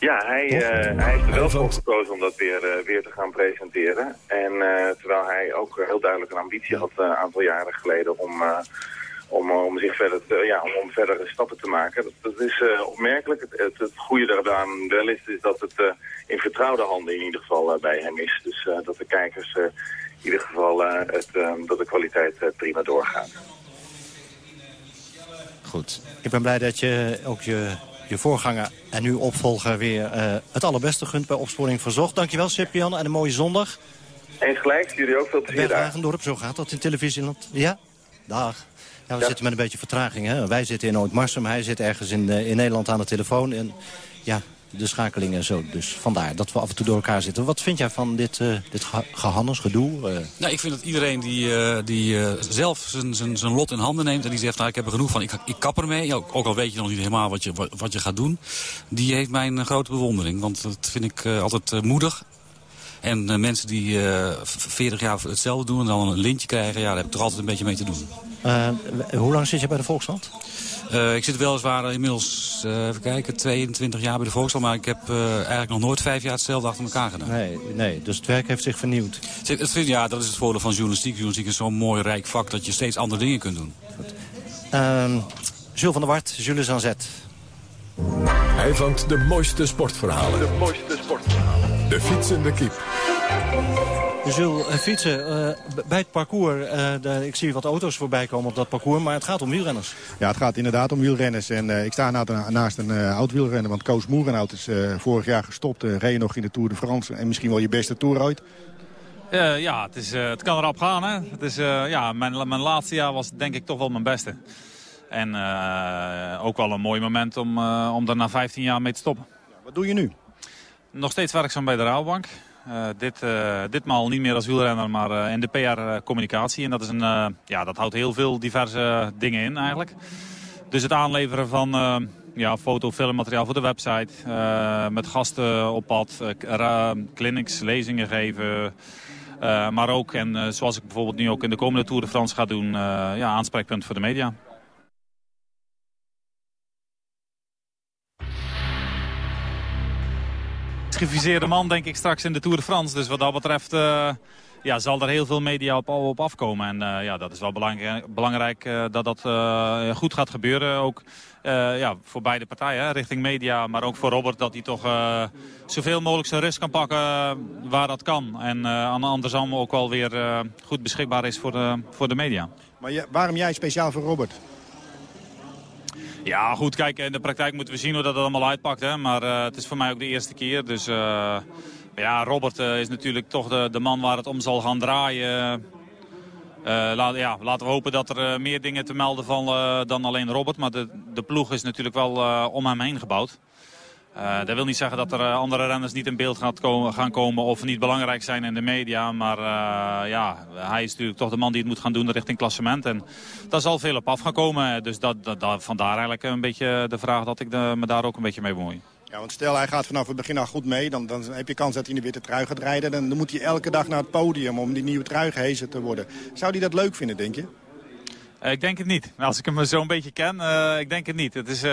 Ja, hij, eh, hij heeft er wel voor gekozen om dat weer, eh, weer te gaan presenteren. En eh, terwijl hij ook heel duidelijk een ambitie had eh, een aantal jaren geleden om, eh, om, om zich verder te, ja, om, om verdere stappen te maken. Dat, dat is eh, opmerkelijk. Het, het, het goede daaraan wel is, is dat het eh, in vertrouwde handen in ieder geval bij hem is. Dus eh, dat de kijkers eh, in ieder geval eh, het, dat de kwaliteit prima doorgaat.
Goed. Ik ben blij dat je ook je, je voorganger en nu opvolger weer eh, het allerbeste gunt bij Opsporing Verzocht. Dankjewel, Cyprian, en een mooie zondag.
Eens gelijk, jullie ook veel plezier daar.
Zo gaat dat in televisieland. Ja? Dag. Ja, we
Ja.
zitten met een beetje vertraging. Hè? Wij zitten in Oud-Marsum, hij zit ergens in, eh, in Nederland aan de telefoon. En ja, de schakeling en zo. Dus vandaar dat we af en toe door elkaar zitten. Wat vind jij van dit, eh dit ge- gehannes, gedoe? Eh,
Nou, ik vind dat iedereen die, eh, die zelf zijn- zijn zijn lot in handen neemt... en die zegt, nou, ik heb er genoeg van, ik, ik kap ermee... Ja, ook al weet je nog niet helemaal wat je, wat, je gaat doen... die heeft mijn grote bewondering. Want dat vind ik altijd moedig. En mensen die v- 40 jaar hetzelfde doen en dan een lintje krijgen... ja, daar heb ik toch altijd een beetje mee te doen.
hoe lang zit je bij de Volkskrant?
Eh, ik zit weliswaar inmiddels, eh, even kijken, 22 jaar bij de Volkskrant... maar ik heb eh, eigenlijk nog nooit vijf jaar hetzelfde achter elkaar gedaan.
Nee, nee, dus het werk heeft zich vernieuwd.
Ja, dat is het voordeel van journalistiek. Journalistiek is zo'n mooi rijk vak dat je steeds andere dingen kunt doen.
Ehm Jules van der Wart, Jules aan Zet.
Hij vangt de mooiste sportverhalen.
De mooiste sportverhalen.
De fietsende kiep.
Jules, eh, fietsen, eh, bij het parcours, eh, de- ik zie wat auto's voorbij komen op dat parcours, maar het gaat om wielrenners.
Ja, het gaat inderdaad om wielrenners. En eh, ik sta na- naast een eh, oud wielrenner, want Koos Moerenhout is eh, vorig jaar gestopt. Uh, reed nog in de Tour de France en misschien wel je beste Tour ooit.
Eh, ja, het, is, eh, het kan erop gaan. Hè? Het is, eh, ja, mijn, mijn laatste jaar was denk ik toch wel mijn beste. En eh, ook wel een mooi moment om, eh, om daar na 15 jaar mee te stoppen.
Wat doe je nu?
Nog steeds werkzaam bij de Rabobank. Eh, dit, eh, ditmaal niet meer als wielrenner, maar eh, in de PR-communicatie. En dat, is een, ja, dat houdt heel veel diverse dingen in eigenlijk. Dus het aanleveren van ja, foto, filmmateriaal voor de website. met gasten op pad, clinics, lezingen geven. maar ook, en zoals ik bijvoorbeeld nu ook in de komende Tour de France ga doen... ja, aanspreekpunt voor de media. Geviseerde man, denk ik, straks in de Tour de France. Dus wat dat betreft eh, ja, zal er heel veel media op, op afkomen. En eh, ja, dat is wel belangrijk, belangrijk eh, dat dat goed gaat gebeuren. Ook ja, voor beide partijen, richting media. Maar ook voor Robert, dat hij toch zoveel mogelijk zijn rust kan pakken waar dat kan. En andersom ook wel weer goed beschikbaar is voor de, voor de media.
Maar waarom jij speciaal voor Robert?
Ja, goed, kijk, in de praktijk moeten we zien hoe dat allemaal uitpakt. Hè? Maar eh, het is voor mij ook de eerste keer. Dus eh, ja, Robert eh, is natuurlijk toch de, de man waar het om zal gaan draaien. Laat, ja, laten we hopen dat er meer dingen te melden vallen dan alleen Robert. Maar de, de ploeg is natuurlijk wel om hem heen gebouwd. Eh, dat wil niet zeggen dat er eh, andere renners niet in beeld gaat komen, gaan komen of niet belangrijk zijn in de media. Maar eh, ja, hij is natuurlijk toch de man die het moet gaan doen richting klassement. En daar zal veel op af gaan komen. Dus dat, dat, vandaar eigenlijk een beetje de vraag dat ik me daar ook een beetje mee bemoei.
Ja, want stel hij gaat vanaf het begin al goed mee, dan, dan heb je kans dat hij in de witte trui gaat rijden. Dan, dan moet hij elke dag naar het podium om die nieuwe trui gehezen te worden. Zou hij dat leuk vinden, denk je?
Eh, ik denk het niet. Als ik hem zo'n beetje ken, eh, ik denk het niet. Het, is, eh,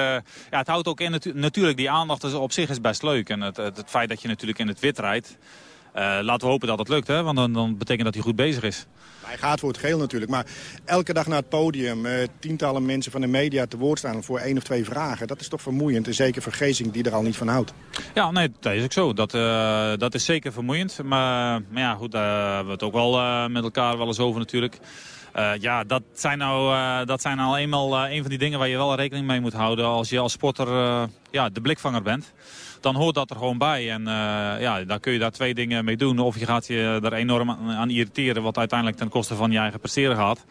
ja, het houdt ook in, natu- natuurlijk, die aandacht is, op zich is best leuk. En het, het, het feit dat je natuurlijk in het wit rijdt, laten we hopen dat het lukt. Hè? Want dan, dan betekent dat hij goed bezig is.
Hij gaat voor het geel natuurlijk, maar elke dag naar het podium... tientallen mensen van de media te woord staan voor één of twee vragen... dat is toch vermoeiend, en zeker voor Gezing die er al niet van houdt.
Ja, nee, dat is ook zo. Dat, dat is zeker vermoeiend. Maar, maar ja, goed, daar hebben we het ook wel met elkaar wel eens over natuurlijk. Uh, ja, dat zijn nou, uh, dat zijn nou eenmaal uh, een van die dingen waar je wel rekening mee moet houden als je als sporter ja, de blikvanger bent. Dan hoort dat er gewoon bij. En ja, daar kun je daar twee dingen mee doen. Of je gaat je er enorm aan irriteren, wat uiteindelijk ten koste van je eigen presteren gaat.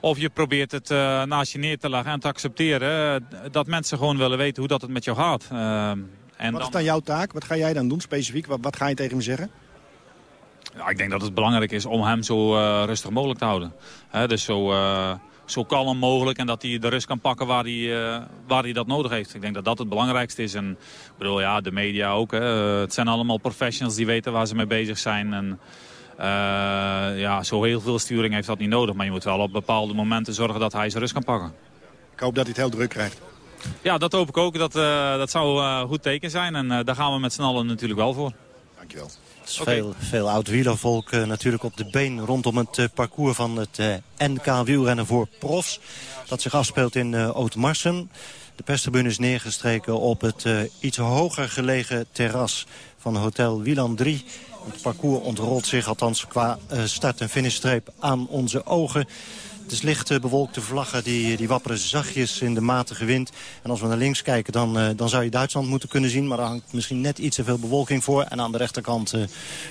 Of je probeert het naast je neer te leggen en te accepteren dat mensen gewoon willen weten hoe dat het met jou gaat.
en wat is dan jouw taak? Wat ga jij dan doen specifiek? Wat, wat ga je tegen hem zeggen?
Ja, ik denk dat het belangrijk is om hem zo uh, rustig mogelijk te houden. He, dus zo, uh, zo kalm mogelijk en dat hij de rust kan pakken waar hij, uh, waar hij dat nodig heeft. Ik denk dat dat het belangrijkste is. En ik bedoel, ja, de media ook. Hè. Het zijn allemaal professionals die weten waar ze mee bezig zijn. En, ja, zo heel veel sturing heeft dat niet nodig. Maar je moet wel op bepaalde momenten zorgen dat hij zijn rust kan pakken.
Ik hoop dat hij het heel druk krijgt.
Ja, dat hoop ik ook. Dat, dat zou een goed teken zijn. En daar gaan we met z'n allen natuurlijk wel voor.
Dankjewel.
Okay. Veel, veel oud-wielervolk uh, natuurlijk op de been rondom het uh, parcours van het uh, NK wielrennen voor profs. Dat zich afspeelt in uh, Ootmarsum. De perstribune is neergestreken op het iets hoger gelegen terras van Hotel Wieland 3. Het parcours ontrolt zich althans qua start- en finishstreep aan onze ogen. Is licht bewolkte vlaggen die, die wapperen zachtjes in de matige wind. En als we naar links kijken, dan, uh, dan zou je Duitsland moeten kunnen zien. Maar daar hangt misschien net iets te veel bewolking voor. En aan de rechterkant uh,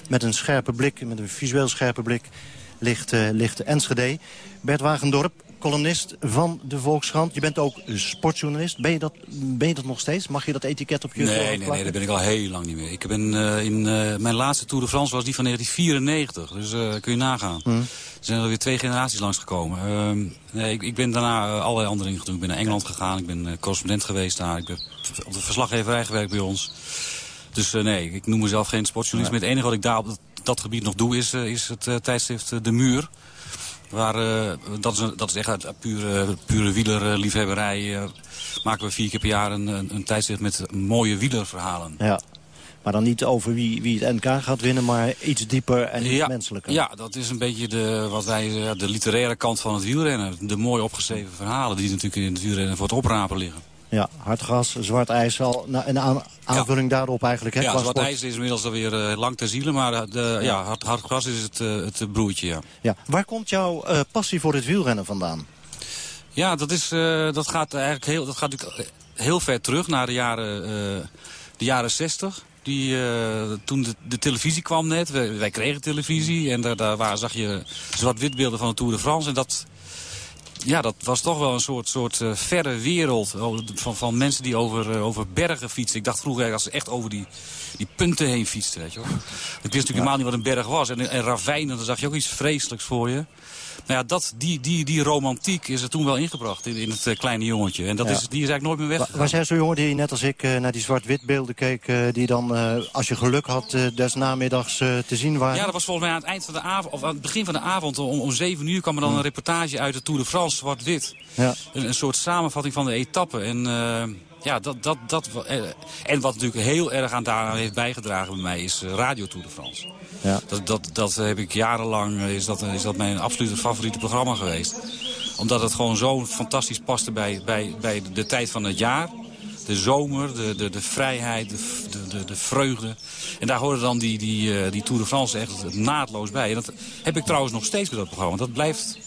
met een scherpe blik, met een visueel scherpe blik, ligt, uh, ligt Enschede. Bert Wagendorp, columnist van de Volkskrant. Je bent ook sportjournalist. Ben je dat, ben je dat nog steeds? Mag je dat etiket op je
Nee, nee, nee, dat ben ik al heel lang niet meer. Ik ben, uh, in, uh, mijn laatste Tour de France was die van 1994. Dus uh, kun je nagaan. Hmm. Er zijn alweer twee generaties langsgekomen. Uh, nee, ik, ik, ben daarna allerlei andere dingen gedaan. Ik ben naar Engeland gegaan. Ik ben correspondent geweest daar. Ik heb op de verslaggeverij gewerkt bij ons. Dus nee, ik noem mezelf geen sportjournalist. Ja. Maar het enige wat ik daar op dat, dat gebied nog doe is, is het tijdschrift De Muur. Waar, uh, dat, is, dat is echt uit pure, pure wielerliefhebberij. Uh, maken we vier keer per jaar een, een, een tijdschrift met mooie wielerverhalen.
Ja. Maar dan niet over wie, wie het NK gaat winnen, maar iets dieper en iets
ja,
menselijker.
Ja, dat is een beetje de, wat wij, de literaire kant van het wielrennen. De mooi opgeschreven verhalen die natuurlijk in het wielrennen voor het oprapen liggen.
Ja, hardgas, zwart ijs, al een aan, aanvulling ja. daarop eigenlijk. Hè,
ja, zwart ijs is inmiddels alweer uh, lang ter ziele, maar de, ja. hard, hardgas is het, uh, het broertje, ja.
ja. Waar komt jouw passie voor het wielrennen vandaan?
Ja, dat, is, dat gaat eigenlijk heel, dat gaat heel ver terug naar de jaren, de jaren 60. Die, toen de, de, televisie kwam net, wij, wij kregen televisie en daar, daar waar, zag je zwart-wit beelden van de Tour de France. En dat, ja, dat was toch wel een soort, soort uh, verre wereld van, van mensen die over, uh, over bergen fietsen. Ik dacht vroeger als ze echt over die, die punten heen fietsten, weet je wel. Ik wist natuurlijk ja. helemaal niet wat een berg was. En, en ravijnen, dan zag je ook iets vreselijks voor je. Nou ja, dat, die, die, die romantiek is er toen wel ingebracht in, in het uh, kleine jongetje. En dat
ja.
is, die is eigenlijk nooit meer weggegaan.
Was jij zo'n jongen die net als ik uh, naar die zwart-wit beelden keek... Uh, die dan, als je geluk had, des namiddags te zien waren?
Ja, dat was volgens mij aan het eind van de avond, of aan het begin van de avond... om, om 7 uur kwam er dan een reportage uit de Tour de France, zwart-wit. Ja. Een, een, soort samenvatting van de etappe. En ja, dat, dat, dat, en wat natuurlijk heel erg aan daaraan heeft bijgedragen bij mij is Radio Tour de France. Ja. Dat, dat, dat heb ik jarenlang, is dat, is dat mijn absolute favoriete programma geweest. Omdat het gewoon zo fantastisch paste bij, bij, bij de tijd van het jaar. De zomer, de, de, de vrijheid, de, de, de vreugde. En daar hoorde dan die, die, die Tour de France echt naadloos bij. En dat heb ik trouwens nog steeds met dat programma. Dat blijft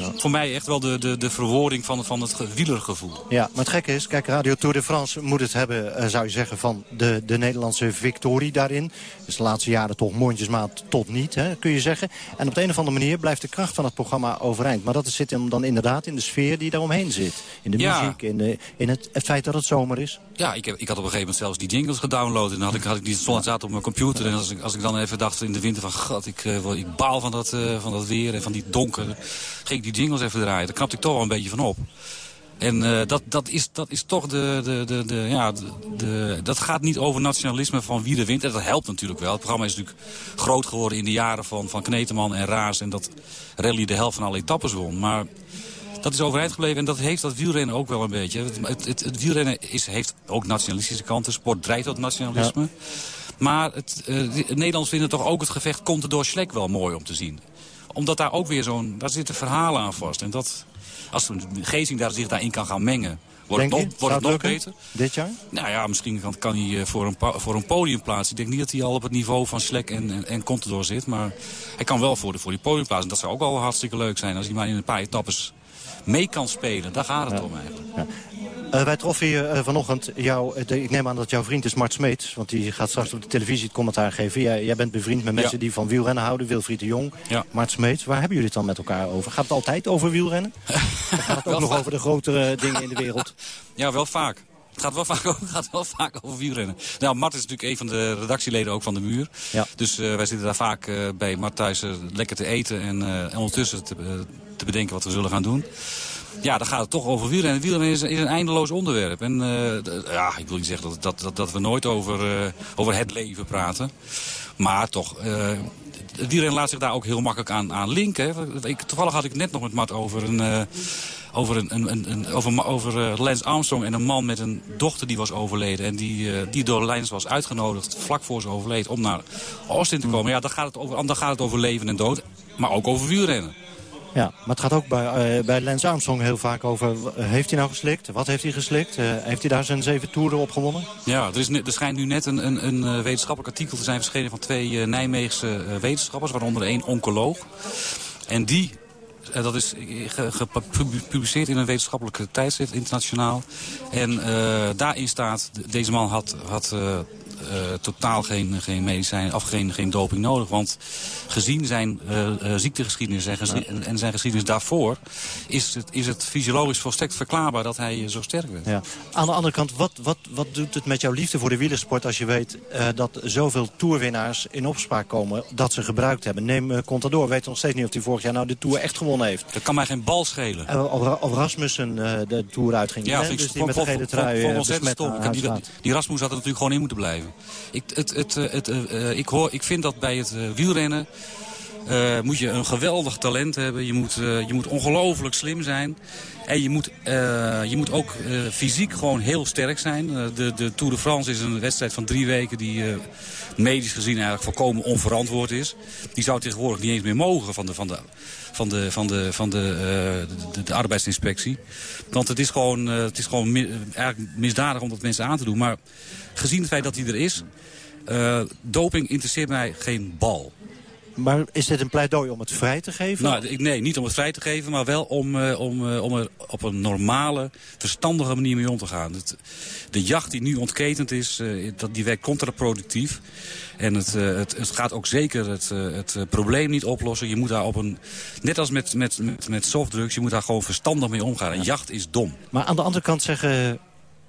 ja. voor mij echt wel de, de, de verwoording van, van het wielergevoel.
Ja, maar het gekke is, kijk, Radio Tour de France moet het hebben, uh, zou je zeggen, van de, de Nederlandse victorie daarin. Dus de laatste jaren toch mondjesmaat tot niet, hè, kun je zeggen. En op de een of andere manier blijft de kracht van het programma overeind. Maar dat zit hem dan inderdaad in de sfeer die daaromheen zit. In de ja. muziek, in, de, in het, het feit dat het zomer is.
Ja, ik, heb, ik had op een gegeven moment zelfs die jingles gedownload. En dan had ik, had ik die stond zaten op mijn computer. En als ik, als ik dan even dacht in de winter van... God, ik, uh, ik baal van dat, uh, van dat weer en van die donker. ging ik die jingles even draaien. Daar knapte ik toch wel een beetje van op. En uh, dat, dat, is, dat is toch de, de, de, de, ja, de, de, dat gaat niet over nationalisme van wie er wint. En dat helpt natuurlijk wel. Het programma is natuurlijk groot geworden in de jaren van, van Kneteman en Raas. En dat Rally de helft van alle etappes won. Maar dat is overeind gebleven en dat heeft dat wielrennen ook wel een beetje. Het, het, het, het wielrennen is, heeft ook nationalistische kanten. Sport drijft tot nationalisme. Ja. Maar het, uh, de Nederlanders vinden toch ook het gevecht Contador Schlek wel mooi om te zien omdat daar ook weer zo'n... Daar zitten verhalen aan vast. En dat, als Gezing daar zich daarin kan gaan mengen... Wordt het nog, wordt het nog beter?
Dit jaar?
Nou ja, misschien kan, kan hij eh, voor een, voor een podiumplaats. Ik denk niet dat hij al op het niveau van Slek en, en, en Contador zit. Maar hij kan wel voor, de, voor die podiumplaats. En dat zou ook wel hartstikke leuk zijn als hij maar in een paar etappes mee kan spelen. Daar gaat het om eigenlijk.
Eh, wij troffen hier eh, vanochtend jou, eh, de- ik neem aan dat jouw vriend is Mart Smeets. Want die gaat straks op de televisie het commentaar geven. Jij, jij bent bevriend met mensen
Ja.
die van wielrennen houden. Wilfried de Jong,
Ja.
Mart Smeets. Waar hebben jullie het dan met elkaar over? Gaat het altijd over wielrennen? of gaat het ook nog over de grotere dingen in de wereld?
Ja, wel vaak. Het gaat wel vaak, gaat wel vaak over wielrennen. Nou, Mart is natuurlijk een van de redactieleden ook van de muur.
Ja.
Dus eh, wij zitten daar vaak eh, bij Mart thuis eh, lekker te eten en, en ondertussen te, te bedenken wat we zullen gaan doen. Ja, dan gaat het toch over wielrennen. Wielrennen is, is een eindeloos onderwerp. En ja, ik wil niet zeggen dat, dat, dat, dat we nooit over, over het leven praten. Maar toch, het wielrennen laat zich daar ook heel makkelijk aan, aan linken. Hè. Ik, toevallig had ik net nog met Mart over een... over, een, een, een, over, over eh, Lance Armstrong en een man met een dochter die was overleden. En die, eh, die door Lance was uitgenodigd vlak voor ze overleed om naar Austin te komen. Ja, dan gaat, het over, dan gaat het over leven en dood. Maar ook over wielrennen.
Ja, maar het gaat ook bij, eh, bij Lance Armstrong heel vaak over... heeft hij nou geslikt? Wat heeft hij geslikt? Heeft hij daar zijn zeven toeren op gewonnen?
Ja, er, is er schijnt nu net een, een, een wetenschappelijk artikel te zijn verschenen van twee Nijmeegse wetenschappers, waaronder één oncoloog. En die, eh, dat is ge- gepubliceerd in een wetenschappelijke tijdschrift, internationaal. En eh, daarin staat, de- deze man had, had eh, eh, totaal geen, geen medicijn of geen, geen doping nodig. Want gezien zijn eh, eh, ziektegeschiedenis en, en- en zijn geschiedenis daarvoor... Is het, is het fysiologisch volstrekt verklaarbaar dat hij eh, zo sterk werd.
Ja. Aan de andere kant, wat, wat, wat doet het met jouw liefde voor de wielersport... als je weet eh, dat zoveel toerwinnaars in opspraak komen dat ze gebruikt hebben? Neem eh, Contador, weet nog steeds niet of hij vorig jaar nou de Tour echt gewonnen heeft.
Dat kan mij geen bal schelen.
Of, Rasmussen eh, de Tour uitging.
Ja,
dus die met de gele trui
voor
eh,
die, die Rasmus had er natuurlijk gewoon in moeten blijven. Ik, het, het, eh, het, eh, eh, ik, hoor, ik vind dat bij het wielrennen... eh, moet je een geweldig talent hebben. Je moet, eh, je moet ongelooflijk slim zijn. En je moet, eh, je moet ook fysiek gewoon heel sterk zijn. De, de Tour de France is een wedstrijd van drie weken... die medisch gezien eigenlijk volkomen onverantwoord is. Die zou tegenwoordig niet eens meer mogen van de, van de, van de, van de, van de, de, arbeidsinspectie. Want het is gewoon, het is gewoon eigenlijk misdadig om dat mensen aan te doen. Maar gezien het feit dat hij er is... doping interesseert mij geen bal.
Maar is dit een pleidooi om het vrij te geven?
Nou, ik, nee, niet om het vrij te geven, maar wel om, eh, om, eh, om er op een normale, verstandige manier mee om te gaan. Het, de jacht die nu ontketend is, eh, dat, die werkt contraproductief. En het, het, het gaat ook zeker het, het probleem niet oplossen. Je moet daar op een, net als met, met, met, met softdrugs, je moet daar gewoon verstandig mee omgaan. En jacht is dom.
Maar aan de andere kant zeggen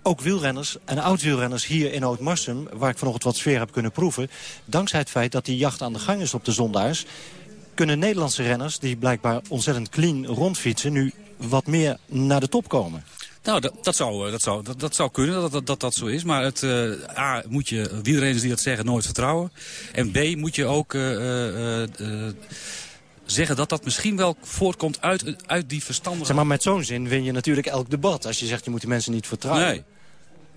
ook wielrenners en oud-wielrenners hier in Oud-Marsum... waar ik vanochtend wat sfeer heb kunnen proeven... dankzij het feit dat die jacht aan de gang is op de zondaars... kunnen Nederlandse renners, die blijkbaar ontzettend clean rondfietsen... nu wat meer naar de top komen.
Nou, dat, dat, zou, eh, dat, zou, dat, dat zou kunnen dat dat, dat zo is. Maar het, eh, A, moet je wielrenners die dat zeggen nooit vertrouwen. En B, moet je ook eh, zeggen dat dat misschien wel voortkomt uit, uit die verstandige...
Zeg maar, met zo'n zin win je natuurlijk elk debat. Als je zegt, je moet die mensen niet vertrouwen.
Nee.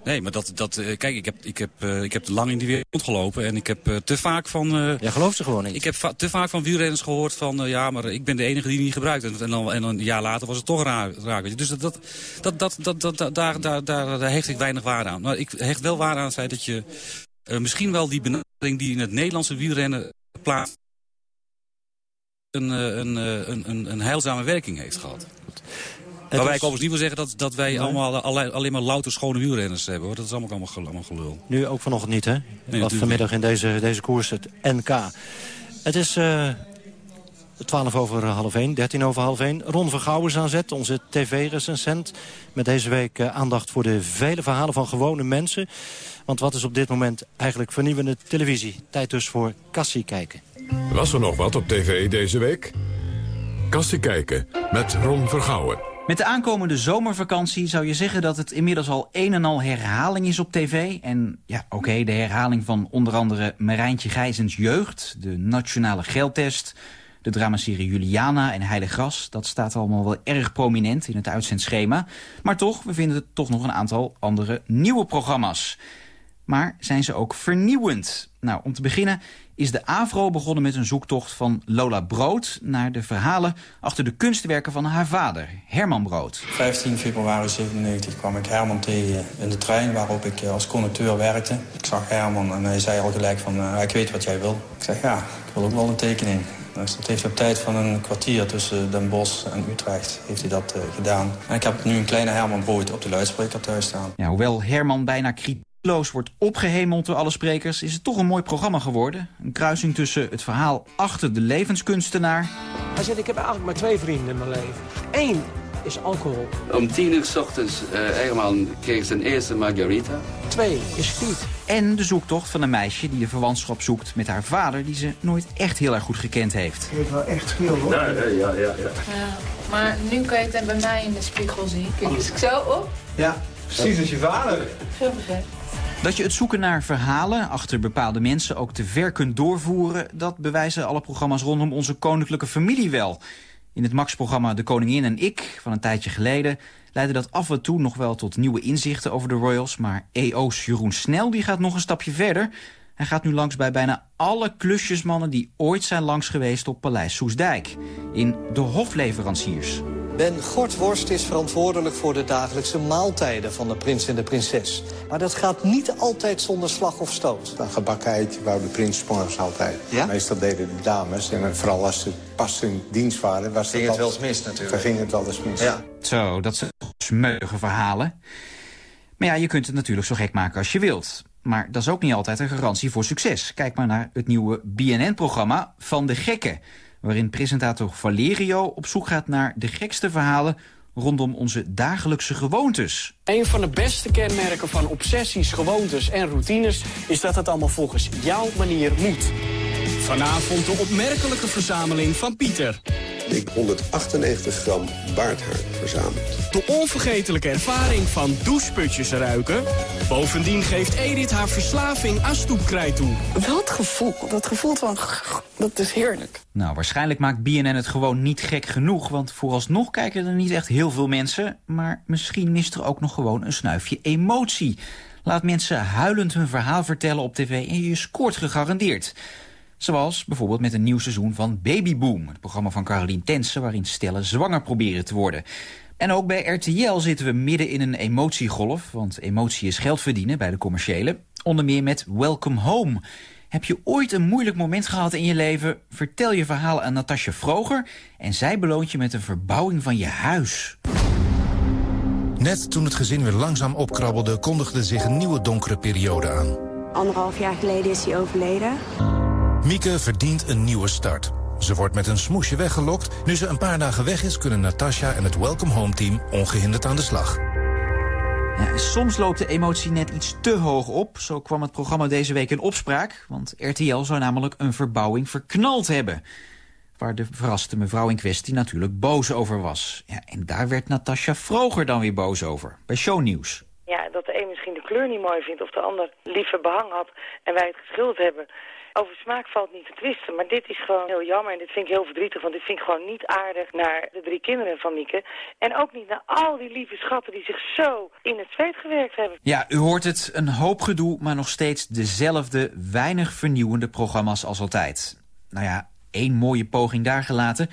Nee, maar dat, dat, eh, kijk, ik heb, ik, heb, eh, ik heb lang in die wereld rondgelopen en ik heb eh, te vaak van...
Jij gelooft ze gewoon niet.
Ik heb va- te vaak van wielrenners gehoord van, ja, maar ik ben de enige die niet gebruikt. En, en, dan, en dan een jaar later was het toch raar. raar weet je. Dus dat, dat, dat, dat, dat, dat, daar, daar, daar, daar hecht ik weinig waarde aan. Maar ik hecht wel waarde aan het feit dat je misschien wel die benadering die in het Nederlandse wielrennen plaatst... Een, eh, een, eh, een, een, een heilzame werking heeft gehad. Waarbij
is-
ik overigens niet wil zeggen dat, dat wij allemaal alleen, alleen maar louter schone wielrenners hebben. Hoor. Dat is allemaal, allemaal, gel- allemaal gelul.
Nu ook vanochtend niet, hè? Wat vanmiddag in deze, deze koers, het NK. Het is eh 12 over half 1, 13 over half 1. Ron Vergouwen is aan zet, onze tv-recensent. Met deze week eh, aandacht voor de vele verhalen van gewone mensen. Want wat is op dit moment eigenlijk vernieuwende televisie? Tijd dus voor Cassie kijken.
Was er nog wat op tv deze week? Kassie kijken met Ron Vergouwen.
Met de aankomende zomervakantie zou je zeggen dat het inmiddels al een en al herhaling is op tv. En ja, oké, de herhaling van onder andere Marijntje Gijzens Jeugd, de Nationale Geldtest, de dramaserie Juliana en Heilig Gras. Dat staat allemaal wel erg prominent in het uitzendschema. Maar toch, we vinden toch nog een aantal andere nieuwe programma's. Maar zijn ze ook vernieuwend? Nou, om te beginnen is de AVRO begonnen met een zoektocht van Lola Brood... naar de verhalen achter de kunstwerken van haar vader, Herman Brood.
15 februari 97 kwam ik Herman tegen in de trein waarop ik als conducteur werkte. Ik zag Herman en hij zei al gelijk van, uh, ik weet wat jij wil. Ik zeg, ja, ik wil ook wel een tekening. Dus dat heeft op tijd van een kwartier tussen Den Bosch en Utrecht heeft hij dat uh, gedaan. En ik heb nu een kleine Herman Brood op de luidspreker thuis staan.
Ja, hoewel Herman bijna kritiekloos wordt opgehemeld door alle sprekers... is het toch een mooi programma geworden. Een kruising tussen het verhaal achter de levenskunstenaar...
Hij zegt, ik heb eigenlijk maar twee vrienden in mijn leven. Eén is alcohol.
Om tien uur s ochtends uh, Herman kreeg zijn eerste margarita.
Twee is fiet.
En de zoektocht van een meisje die de verwantschap zoekt met haar vader... die ze nooit echt heel erg goed gekend heeft.
Je hebt wel echt schil, hoor.
Ja, ja, ja, ja.
ja. maar nu kan je het bij mij in de spiegel zien. Kijk eens ik zo op.
Ja, precies als je vader.
Grappig,
Dat je het zoeken naar verhalen achter bepaalde mensen ook te ver kunt doorvoeren... dat bewijzen alle programma's rondom onze koninklijke familie wel... In het Max-programma De Koningin en ik, van een tijdje geleden... leidde dat af en toe nog wel tot nieuwe inzichten over de Royals... maar EO's Jeroen Snel die gaat nog een stapje verder. Hij gaat nu langs bij bijna alle klusjesmannen... die ooit zijn langs geweest op Paleis Soesdijk. In De Hofleveranciers.
Ben Gortworst is verantwoordelijk voor de dagelijkse maaltijden van de prins en de prinses. Maar dat gaat niet altijd zonder slag of stoot.
Een gebakken eitje wou de prins morgens altijd. Ja? Meestal deden de dames. En vooral als ze pas in dienst waren... Was
ging het wel eens mis natuurlijk.
Dan ging het wel eens mis.
Ja.
Zo, dat zijn smeuige verhalen. Maar ja, je kunt het natuurlijk zo gek maken als je wilt. Maar dat is ook niet altijd een garantie voor succes. Kijk maar naar het nieuwe BNN-programma Van de Gekken waarin presentator Valerio op zoek gaat naar de gekste verhalen rondom onze dagelijkse gewoontes.
Een van de beste kenmerken van obsessies, gewoontes en routines... is dat het allemaal volgens jouw manier moet. Vanavond de opmerkelijke verzameling van Pieter.
Ik 198 gram baardhaar verzameld.
De onvergetelijke ervaring van doucheputjes ruiken. Bovendien geeft Edith haar verslaving aan stoepkrijt toe.
Dat gevoel, dat gevoel van... dat is heerlijk.
Nou, waarschijnlijk maakt BNN het gewoon niet gek genoeg... want vooralsnog kijken er niet echt heel veel mensen... maar misschien mist er ook nog gewoon een snuifje emotie. Laat mensen huilend hun verhaal vertellen op tv en je scoort gegarandeerd. Zoals bijvoorbeeld met een nieuw seizoen van Babyboom... het programma van Carolien Tensen waarin stellen zwanger proberen te worden... En ook bij RTL zitten we midden in een emotiegolf... want emotie is geld verdienen bij de commerciële. Onder meer met Welcome Home. Heb je ooit een moeilijk moment gehad in je leven? Vertel je verhaal aan Natasja Vroger... en zij beloont je met een verbouwing van je huis.
Net toen het gezin weer langzaam opkrabbelde... kondigde zich een nieuwe donkere periode aan.
Anderhalf jaar geleden is hij overleden.
Mieke verdient een nieuwe start. Ze wordt met een smoesje weggelokt. Nu ze een paar dagen weg is, kunnen Natasha en het Welcome Home team ongehinderd aan de slag.
Ja, soms loopt de emotie net iets te hoog op. Zo kwam het programma deze week in opspraak. Want RTL zou namelijk een verbouwing verknald hebben. Waar de verraste mevrouw in kwestie natuurlijk boos over was. Ja, en daar werd Natasja Vroger dan weer boos over. Bij Shownieuws.
Ja, dat de een misschien de kleur niet mooi vindt... of de ander liever behang had en wij het geschilderd hebben... Over smaak valt niet te twisten, maar dit is gewoon heel jammer en dit vind ik heel verdrietig, want dit vind ik gewoon niet aardig naar de drie kinderen van Mieke. En ook niet naar al die lieve schatten die zich zo in het zweet gewerkt hebben.
Ja, u hoort het, een hoop gedoe, maar nog steeds dezelfde weinig vernieuwende programma's als altijd. Nou ja, één mooie poging daar gelaten.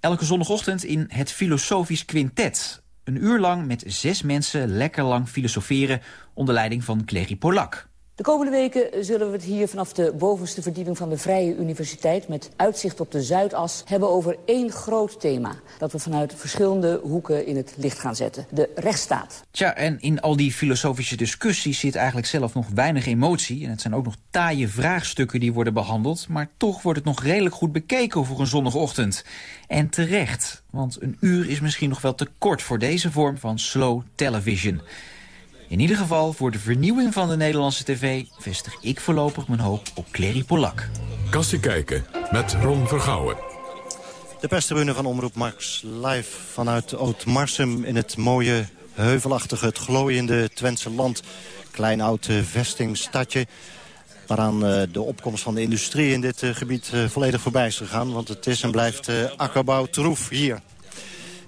Elke zondagochtend in het Filosofisch Quintet. Een uur lang met zes mensen lekker lang filosoferen onder leiding van Clary Polak.
De komende weken zullen we het hier vanaf de bovenste verdieping van de Vrije Universiteit... met uitzicht op de Zuidas hebben over één groot thema... dat we vanuit verschillende hoeken in het licht gaan zetten. De rechtsstaat.
Tja, en in al die filosofische discussies zit eigenlijk zelf nog weinig emotie. En het zijn ook nog taaie vraagstukken die worden behandeld. Maar toch wordt het nog redelijk goed bekeken voor een zondagochtend. En terecht, want een uur is misschien nog wel te kort voor deze vorm van slow television... In ieder geval voor de vernieuwing van de Nederlandse tv... vestig ik voorlopig mijn hoop op Clary Polak.
Kassie kijken met Ron Vergouwen.
De perstribune van Omroep Max live vanuit Oud-Marsum... in het mooie, heuvelachtige, het glooiende Twentse land. Klein oud vestingstadje waaraan de opkomst van de industrie in dit gebied volledig voorbij is gegaan. Want het is en blijft akkerbouw troef hier.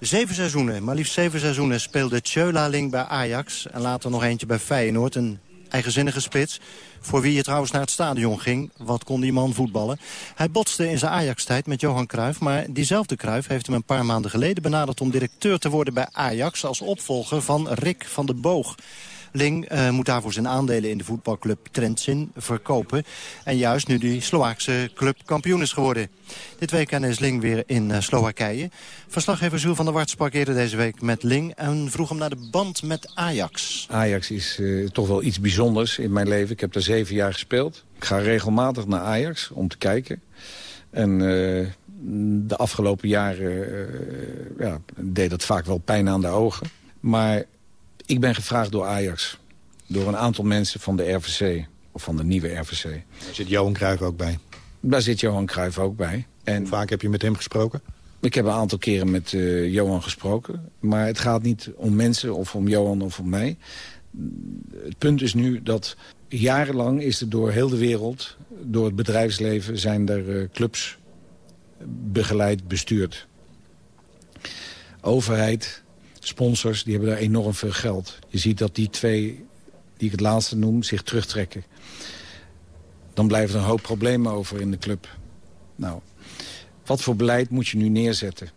Zeven seizoenen, maar liefst zeven seizoenen speelde Tjölaling bij Ajax... en later nog eentje bij Feyenoord. Een eigenzinnige spits. Voor wie je trouwens naar het stadion ging. Wat kon die man voetballen? Hij botste in zijn Ajax-tijd met Johan Cruijff. Maar diezelfde Cruijff heeft hem een paar maanden geleden benaderd... om directeur te worden bij Ajax als opvolger van Rick van der Boog. Ling uh, moet daarvoor zijn aandelen in de voetbalclub Trentin verkopen. En juist nu die Slovaakse club kampioen is geworden. Dit weekend is Ling weer in uh, Slowakije. Verslaggever Jules van der Wart sprak eerder deze week met Ling... en vroeg hem naar de band met Ajax.
Ajax is uh, toch wel iets bijzonders in mijn leven. Ik heb daar zeven jaar gespeeld. Ik ga regelmatig naar Ajax om te kijken. En de afgelopen jaren ja, deed dat vaak wel pijn aan de ogen. Maar ik ben gevraagd door Ajax. Door een aantal mensen van de RVC. Of van de nieuwe RVC.
Daar zit Johan Cruijff ook bij.
Daar zit Johan Cruijff ook bij.
En Hoe vaak heb je met hem gesproken?
Ik heb een aantal keren met uh, Johan gesproken. Maar het gaat niet om mensen of om Johan of om mij. Het punt is nu dat jarenlang is er door heel de wereld... door het bedrijfsleven zijn er uh, clubs begeleid, bestuurd. Overheid, sponsors, die hebben daar enorm veel geld. Je ziet dat die twee, die ik het laatste noem, zich terugtrekken. Dan blijven er een hoop problemen over in de club. Nou, wat voor beleid moet je nu neerzetten?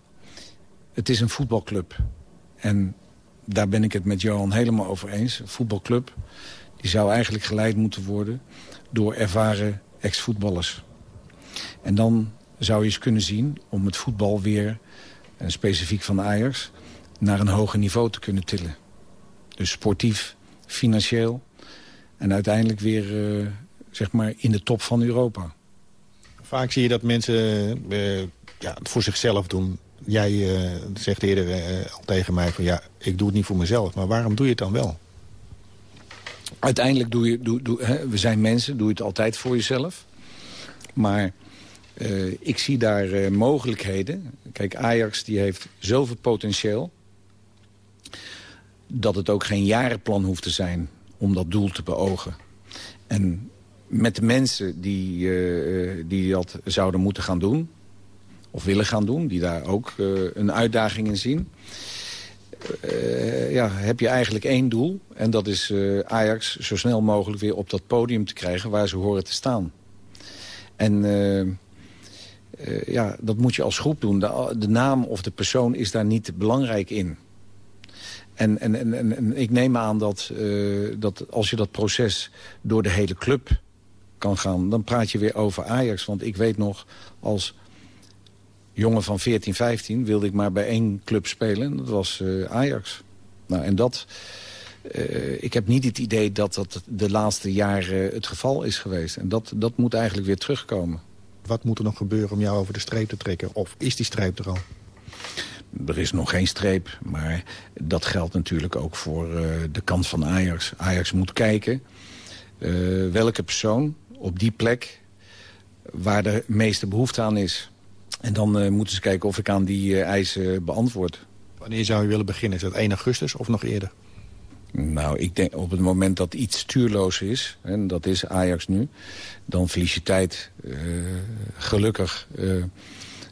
Het is een voetbalclub. En daar ben ik het met Johan helemaal over eens. Een voetbalclub die zou eigenlijk geleid moeten worden door ervaren ex-voetballers. En dan zou je eens kunnen zien om het voetbal weer, en specifiek van Ajax naar een hoger niveau te kunnen tillen. Dus sportief, financieel en uiteindelijk weer uh, zeg maar in de top van Europa.
Vaak zie je dat mensen uh, ja, het voor zichzelf doen. Jij uh, zegt eerder al tegen mij van ja, ik doe het niet voor mezelf. Maar waarom doe je het dan wel?
Uiteindelijk doe je, doe, doe, hè, we zijn mensen, doe je het altijd voor jezelf. Maar ik zie daar mogelijkheden. Kijk, Ajax die heeft zoveel potentieel dat het ook geen jarenplan hoeft te zijn om dat doel te beogen. En met de mensen die, uh, die dat zouden moeten gaan doen... of willen gaan doen, die daar ook uh, een uitdaging in zien... Uh, ja, heb je eigenlijk één doel. En dat is Ajax zo snel mogelijk weer op dat podium te krijgen... waar ze horen te staan. En ja, dat moet je als groep doen. De naam of de persoon is daar niet belangrijk in. En, en, en, en, ik neem aan dat, uh, dat als je dat proces door de hele club kan gaan... dan praat je weer over Ajax. Want ik weet nog, als jongen van 14, 15... wilde ik maar bij één club spelen. Dat was uh, Ajax. Nou, en dat... Uh, ik heb niet het idee dat dat de laatste jaren het geval is geweest. En dat, dat moet eigenlijk weer terugkomen.
Wat moet er nog gebeuren om jou over de streep te trekken? Of is die streep er al?
Er is nog geen streep, maar dat geldt natuurlijk ook voor uh, de kant van Ajax. Ajax moet kijken uh, welke persoon op die plek waar de meeste behoefte aan is. En dan uh, moeten ze kijken of ik aan die eisen beantwoord.
Wanneer zou je willen beginnen? Is dat 1 augustus of nog eerder?
Nou, ik denk op het moment dat iets stuurloos is, en dat is Ajax nu... dan feliciteit, gelukkig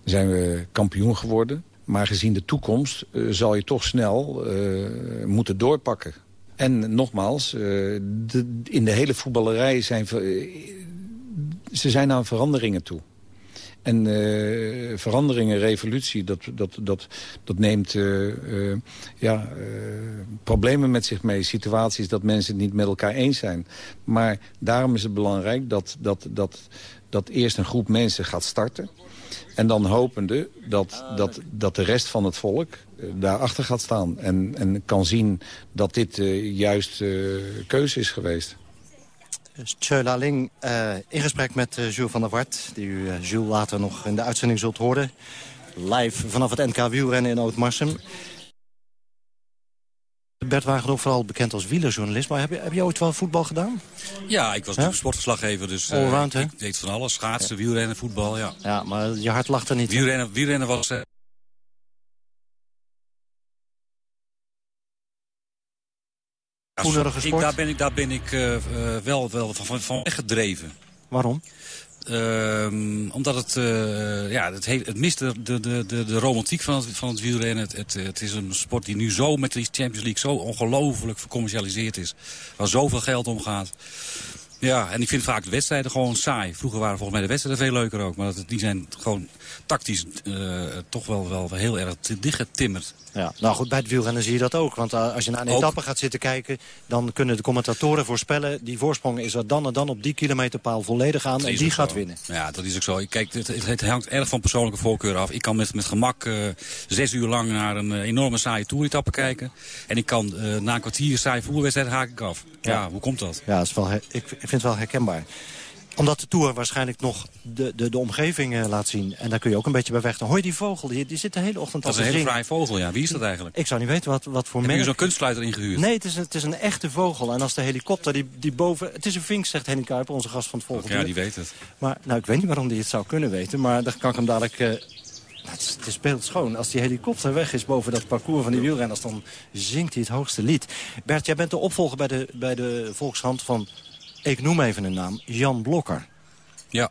zijn we kampioen geworden. Maar gezien de toekomst uh, zal je toch snel uh, moeten doorpakken. En nogmaals, de, in de hele voetballerij zijn... ze zijn aan veranderingen toe. En veranderingen, revolutie, dat, dat, dat, dat neemt ja, problemen met zich mee. Situaties dat mensen het niet met elkaar eens zijn. Maar daarom is het belangrijk dat, dat, dat, dat eerst een groep mensen gaat starten en dan hopende dat, dat, dat de rest van het volk uh, daarachter gaat staan. En, en kan zien dat dit uh, juist uh, keuze is geweest.
Tjöla Ling in gesprek met Jules van der Wart. Die u Jules later nog in de uitzending zult horen. Live vanaf het NK wielrennen in Oud-Marsum. Bert Wagenhoff, vooral bekend als wielerjournalist. Maar heb je, heb je ooit wel voetbal gedaan?
Ja, ik was natuurlijk sportverslaggever. Dus uh,
Allround,
ik, ik, deed van alles. Schaatsen, ja. wielrennen, voetbal, ja.
Ja, maar je hart lag er niet.
Wielrennen, wielrennen was... Uh,
sport?
Ik, daar ben ik, daar ben ik uh, wel, wel van, van weggedreven.
Waarom?
Ehm, omdat het, eh, ja, het, heeft, het mist de, de, de, de romantiek van het, van het wielrennen. Het, het, is een sport die nu zo met die Champions League zo ongelooflijk vercommercialiseerd is. Waar zoveel geld om gaat. Ja, en ik vind vaak de wedstrijden gewoon saai. Vroeger waren volgens mij de wedstrijden veel leuker ook. Maar dat, die zijn gewoon tactisch uh, toch wel, wel heel erg dichtgetimmerd.
Ja, nou goed, bij het wielrennen zie je dat ook. Want uh, als je naar een ook. etappe gaat zitten kijken... dan kunnen de commentatoren voorspellen... die voorsprong is er dan en dan op die kilometerpaal volledig aan... en die gaat
zo.
winnen.
Ja, dat is ook zo. Kijk, het, het, hangt erg van persoonlijke voorkeur af. Ik kan met, met gemak uh, zes uur lang naar een enorme saaie toeretappe kijken. En ik kan na een kwartier saai voetbalwedstrijd haak ik af. Ja. ja, hoe komt dat?
Ja, dat is wel ik vind het wel herkenbaar omdat de Tour waarschijnlijk nog de, de, de omgeving uh, laat zien. En daar kun je ook een beetje bij weg. Hoor je die vogel? Die, die zit de hele ochtend
al
te
Dat is een
hele
fraaie vogel, ja. Wie is dat eigenlijk?
Ik zou niet weten wat, wat voor
Heb
merk.
je zo'n kunstsluiter ingehuurd?
Nee, het is, een, het is een echte vogel. En als de helikopter die, die boven... Het is een vink, zegt Henny Kuiper, onze gast van het volgende.
Ja, die weet het.
Maar nou, ik weet niet waarom die het zou kunnen weten. Maar dan kan ik hem dadelijk... Uh, het is, het is beeldschoon. Als die helikopter weg is boven dat parcours van die wielrenners... dan zingt hij het hoogste lied. Bert, jij bent de opvolger bij de, bij de Volkshand van... Ik noem even een naam. Jan Blokker.
Ja.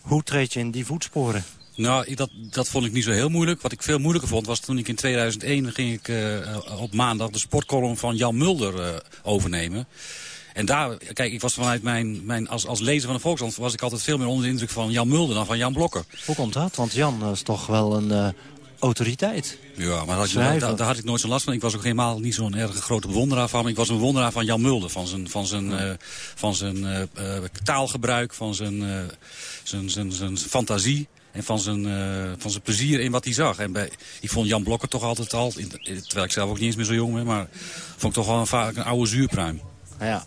Hoe treed je in die voetsporen?
Nou, dat, dat vond ik niet zo heel moeilijk. Wat ik veel moeilijker vond was toen ik in 2001 ging ik uh, op maandag de sportcolumn van Jan Mulder uh, overnemen. En daar, kijk, ik was vanuit mijn, mijn als, als lezer van de Volkskrant was ik altijd veel meer onder de indruk van Jan Mulder dan van Jan Blokker.
Hoe komt dat? Want Jan is toch wel een uh, autoriteit.
Ja, maar had, daar, daar, had ik nooit zo last van. Ik was ook helemaal niet zo'n erg grote bewonderaar van. Ik was een bewonderaar van Jan Mulder. Van zijn, van zijn, uh, van zijn uh, uh, taalgebruik, van zijn, zijn, zijn, zijn fantasie. En van zijn, van zijn plezier in wat hij zag. En bij, ik vond Jan Blokker toch altijd al, terwijl ik zelf ook niet eens meer zo jong ben, maar vond ik toch wel een, vaak een oude zuurpruim.
Ja,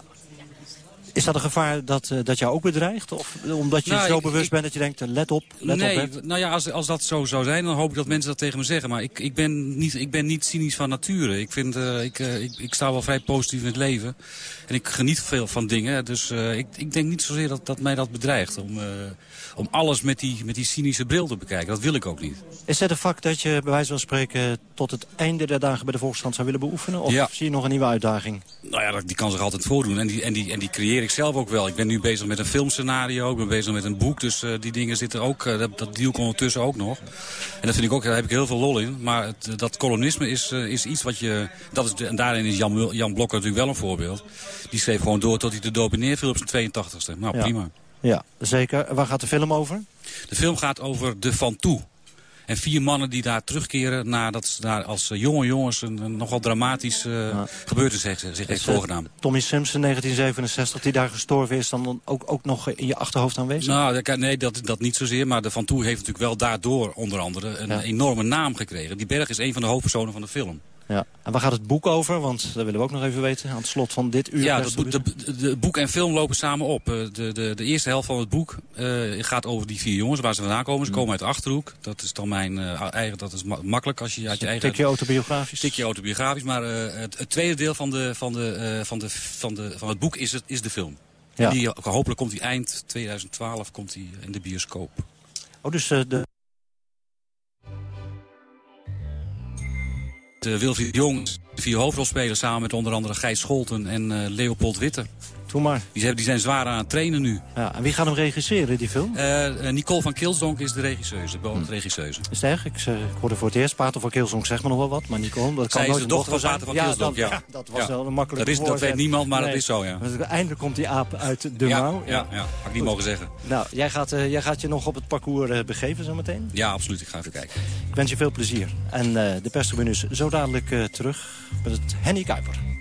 is dat een gevaar dat, uh, dat jou ook bedreigt? Of omdat je
nou,
zo
ik,
bewust
ik,
bent dat je denkt, let op, let
nee,
op.
Nou ja, als, als dat zo zou zijn, dan hoop ik dat mensen dat tegen me zeggen. Maar ik, ik, ben, niet, ik ben niet cynisch van nature. Ik, vind, uh, ik, uh, ik, ik sta wel vrij positief in het leven. En ik geniet veel van dingen. Dus ik, ik denk niet zozeer dat, dat mij dat bedreigt. Om, om alles met die, met die cynische bril te bekijken. Dat wil ik ook niet.
Is het een vak dat je bij wijze van spreken tot het einde der dagen bij de Volkskrant zou willen beoefenen? Of
ja.
zie je nog een nieuwe uitdaging?
Nou ja, die kan zich altijd voordoen. En die, en, die, en die creëer ik zelf ook wel. Ik ben nu bezig met een filmscenario. Ik ben bezig met een boek. Dus uh, die dingen zitten ook. Uh, dat, dat deal ik ondertussen ook nog. En dat vind ik ook, daar heb ik heel veel lol in. Maar het, dat columnisme is, uh, is iets wat je... Dat is en daarin is Jan, Jan Blokker natuurlijk wel een voorbeeld. Die schreef gewoon door tot hij de dood neerviel op zijn 82ste. Nou,
ja.
prima.
Ja, zeker. Waar gaat de film over?
De film gaat over de Van Toe. En vier mannen die daar terugkeren nadat ze daar als jonge jongens een, een nogal dramatische uh, ja. gebeurtenis zich, zich heeft voorgedaan.
Tommy Simpson, 1967, die daar gestorven is, dan ook, ook nog in je achterhoofd aanwezig?
Nou, nee, dat, dat niet zozeer. Maar de Van Toe heeft natuurlijk wel daardoor onder andere een ja. enorme naam gekregen. Die berg is een van de hoofdpersonen van de film.
Ja. En waar gaat het boek over? Want dat willen we ook nog even weten aan het slot van dit uur.
Ja, het boek, de, de, de, boek en film lopen samen op. De, de, de eerste helft van het boek uh, gaat over die vier jongens, waar ze vandaan komen. Ze komen uit de Achterhoek. Dat is dan mijn uh, eigen, dat is ma makkelijk als je uit je eigen...
Tikje autobiografisch.
Tikje autobiografisch, maar uh, het, het, tweede deel van, de, van, de, van, de, van, de, van het boek is, het, is de film. Ja. Die, hopelijk komt die eind 2012 komt die in de bioscoop.
Oh, dus de...
Wilfried Jong, vier hoofdrolspelers samen met onder andere Gijs Scholten en uh, Leopold Witte.
Doe maar.
Die zijn, die zijn zwaar aan het trainen nu.
Ja, en wie gaat hem regisseren, die film?
Uh, uh, Nicole van Kilsdonk is de regisseuse, de hm. regisseuse.
Is het erg? Ik, uh, ik hoorde voor het eerst Pater van Kilsdonk, zeg maar nog wel wat. Maar Nicole, dat kan
Zij is de dochter van Pater van
ja,
Kilsdonk,
dat,
ja.
ja. Dat was wel een makkelijke
dat, is, dat weet niemand, maar nee. dat is zo, ja.
Eindelijk komt die aap uit de
ja,
mouw.
Ja, ja, had ik niet Goed. mogen zeggen.
Nou, jij gaat, jij gaat je nog op het parcours begeven zometeen?
Ja, absoluut. Ik ga even kijken.
Ik wens je veel plezier. En de perstribune is zo dadelijk terug met het Henny Kuiper.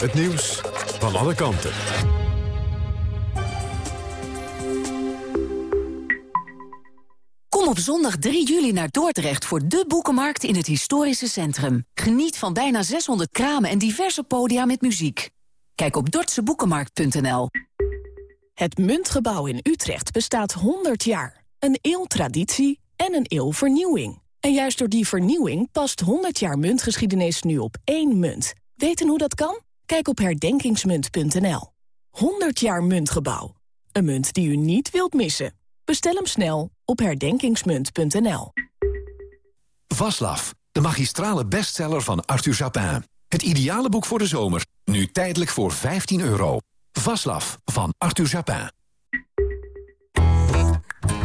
Het nieuws van alle kanten.
Kom
op zondag 3 juli naar Dordrecht voor de boekenmarkt in het historische centrum. Geniet van bijna 600 kramen en diverse podia met muziek. Kijk op dortseboekenmarkt.nl.
Het Muntgebouw in Utrecht bestaat 100 jaar. Een eeuw traditie en een eeuw vernieuwing. En juist door die vernieuwing past 100 jaar muntgeschiedenis nu op één munt. Weten hoe dat kan? Kijk op herdenkingsmunt.nl. 100 jaar Muntgebouw. Een munt die u niet wilt missen. Bestel hem snel op herdenkingsmunt.nl.
Vaslav, de magistrale bestseller van Arthur Japin. Het ideale boek voor de zomer, nu tijdelijk voor 15 euro. Vaslav van Arthur Japin.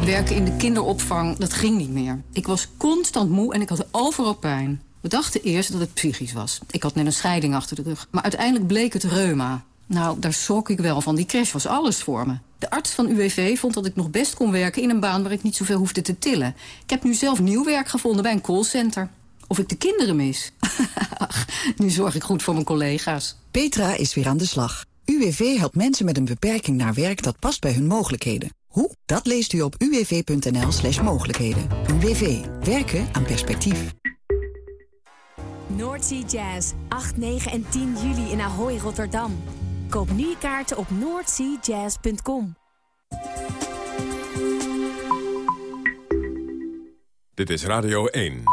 Werken in de kinderopvang, dat ging niet meer. Ik was constant moe en ik had overal pijn. We dachten eerst dat het psychisch was. Ik had net een scheiding achter de rug. Maar uiteindelijk bleek het reuma. Nou, daar schrok ik wel van. Die crash was alles voor me. De arts van UWV vond dat ik nog best kon werken in een baan waar ik niet zoveel hoefde te tillen. Ik heb nu zelf nieuw werk gevonden bij een callcenter. Of ik de kinderen mis? Nu zorg ik goed voor mijn collega's.
Petra is weer aan de slag. UWV helpt mensen met een beperking naar werk dat past bij hun mogelijkheden. Hoe? Dat leest u op uwv.nl slash mogelijkheden. UWV. Werken aan perspectief.
Noordsea Jazz. 8, 9 en 10 juli in Ahoy, Rotterdam. Koop nu je kaarten op noordseajazz.com.
Dit is Radio 1.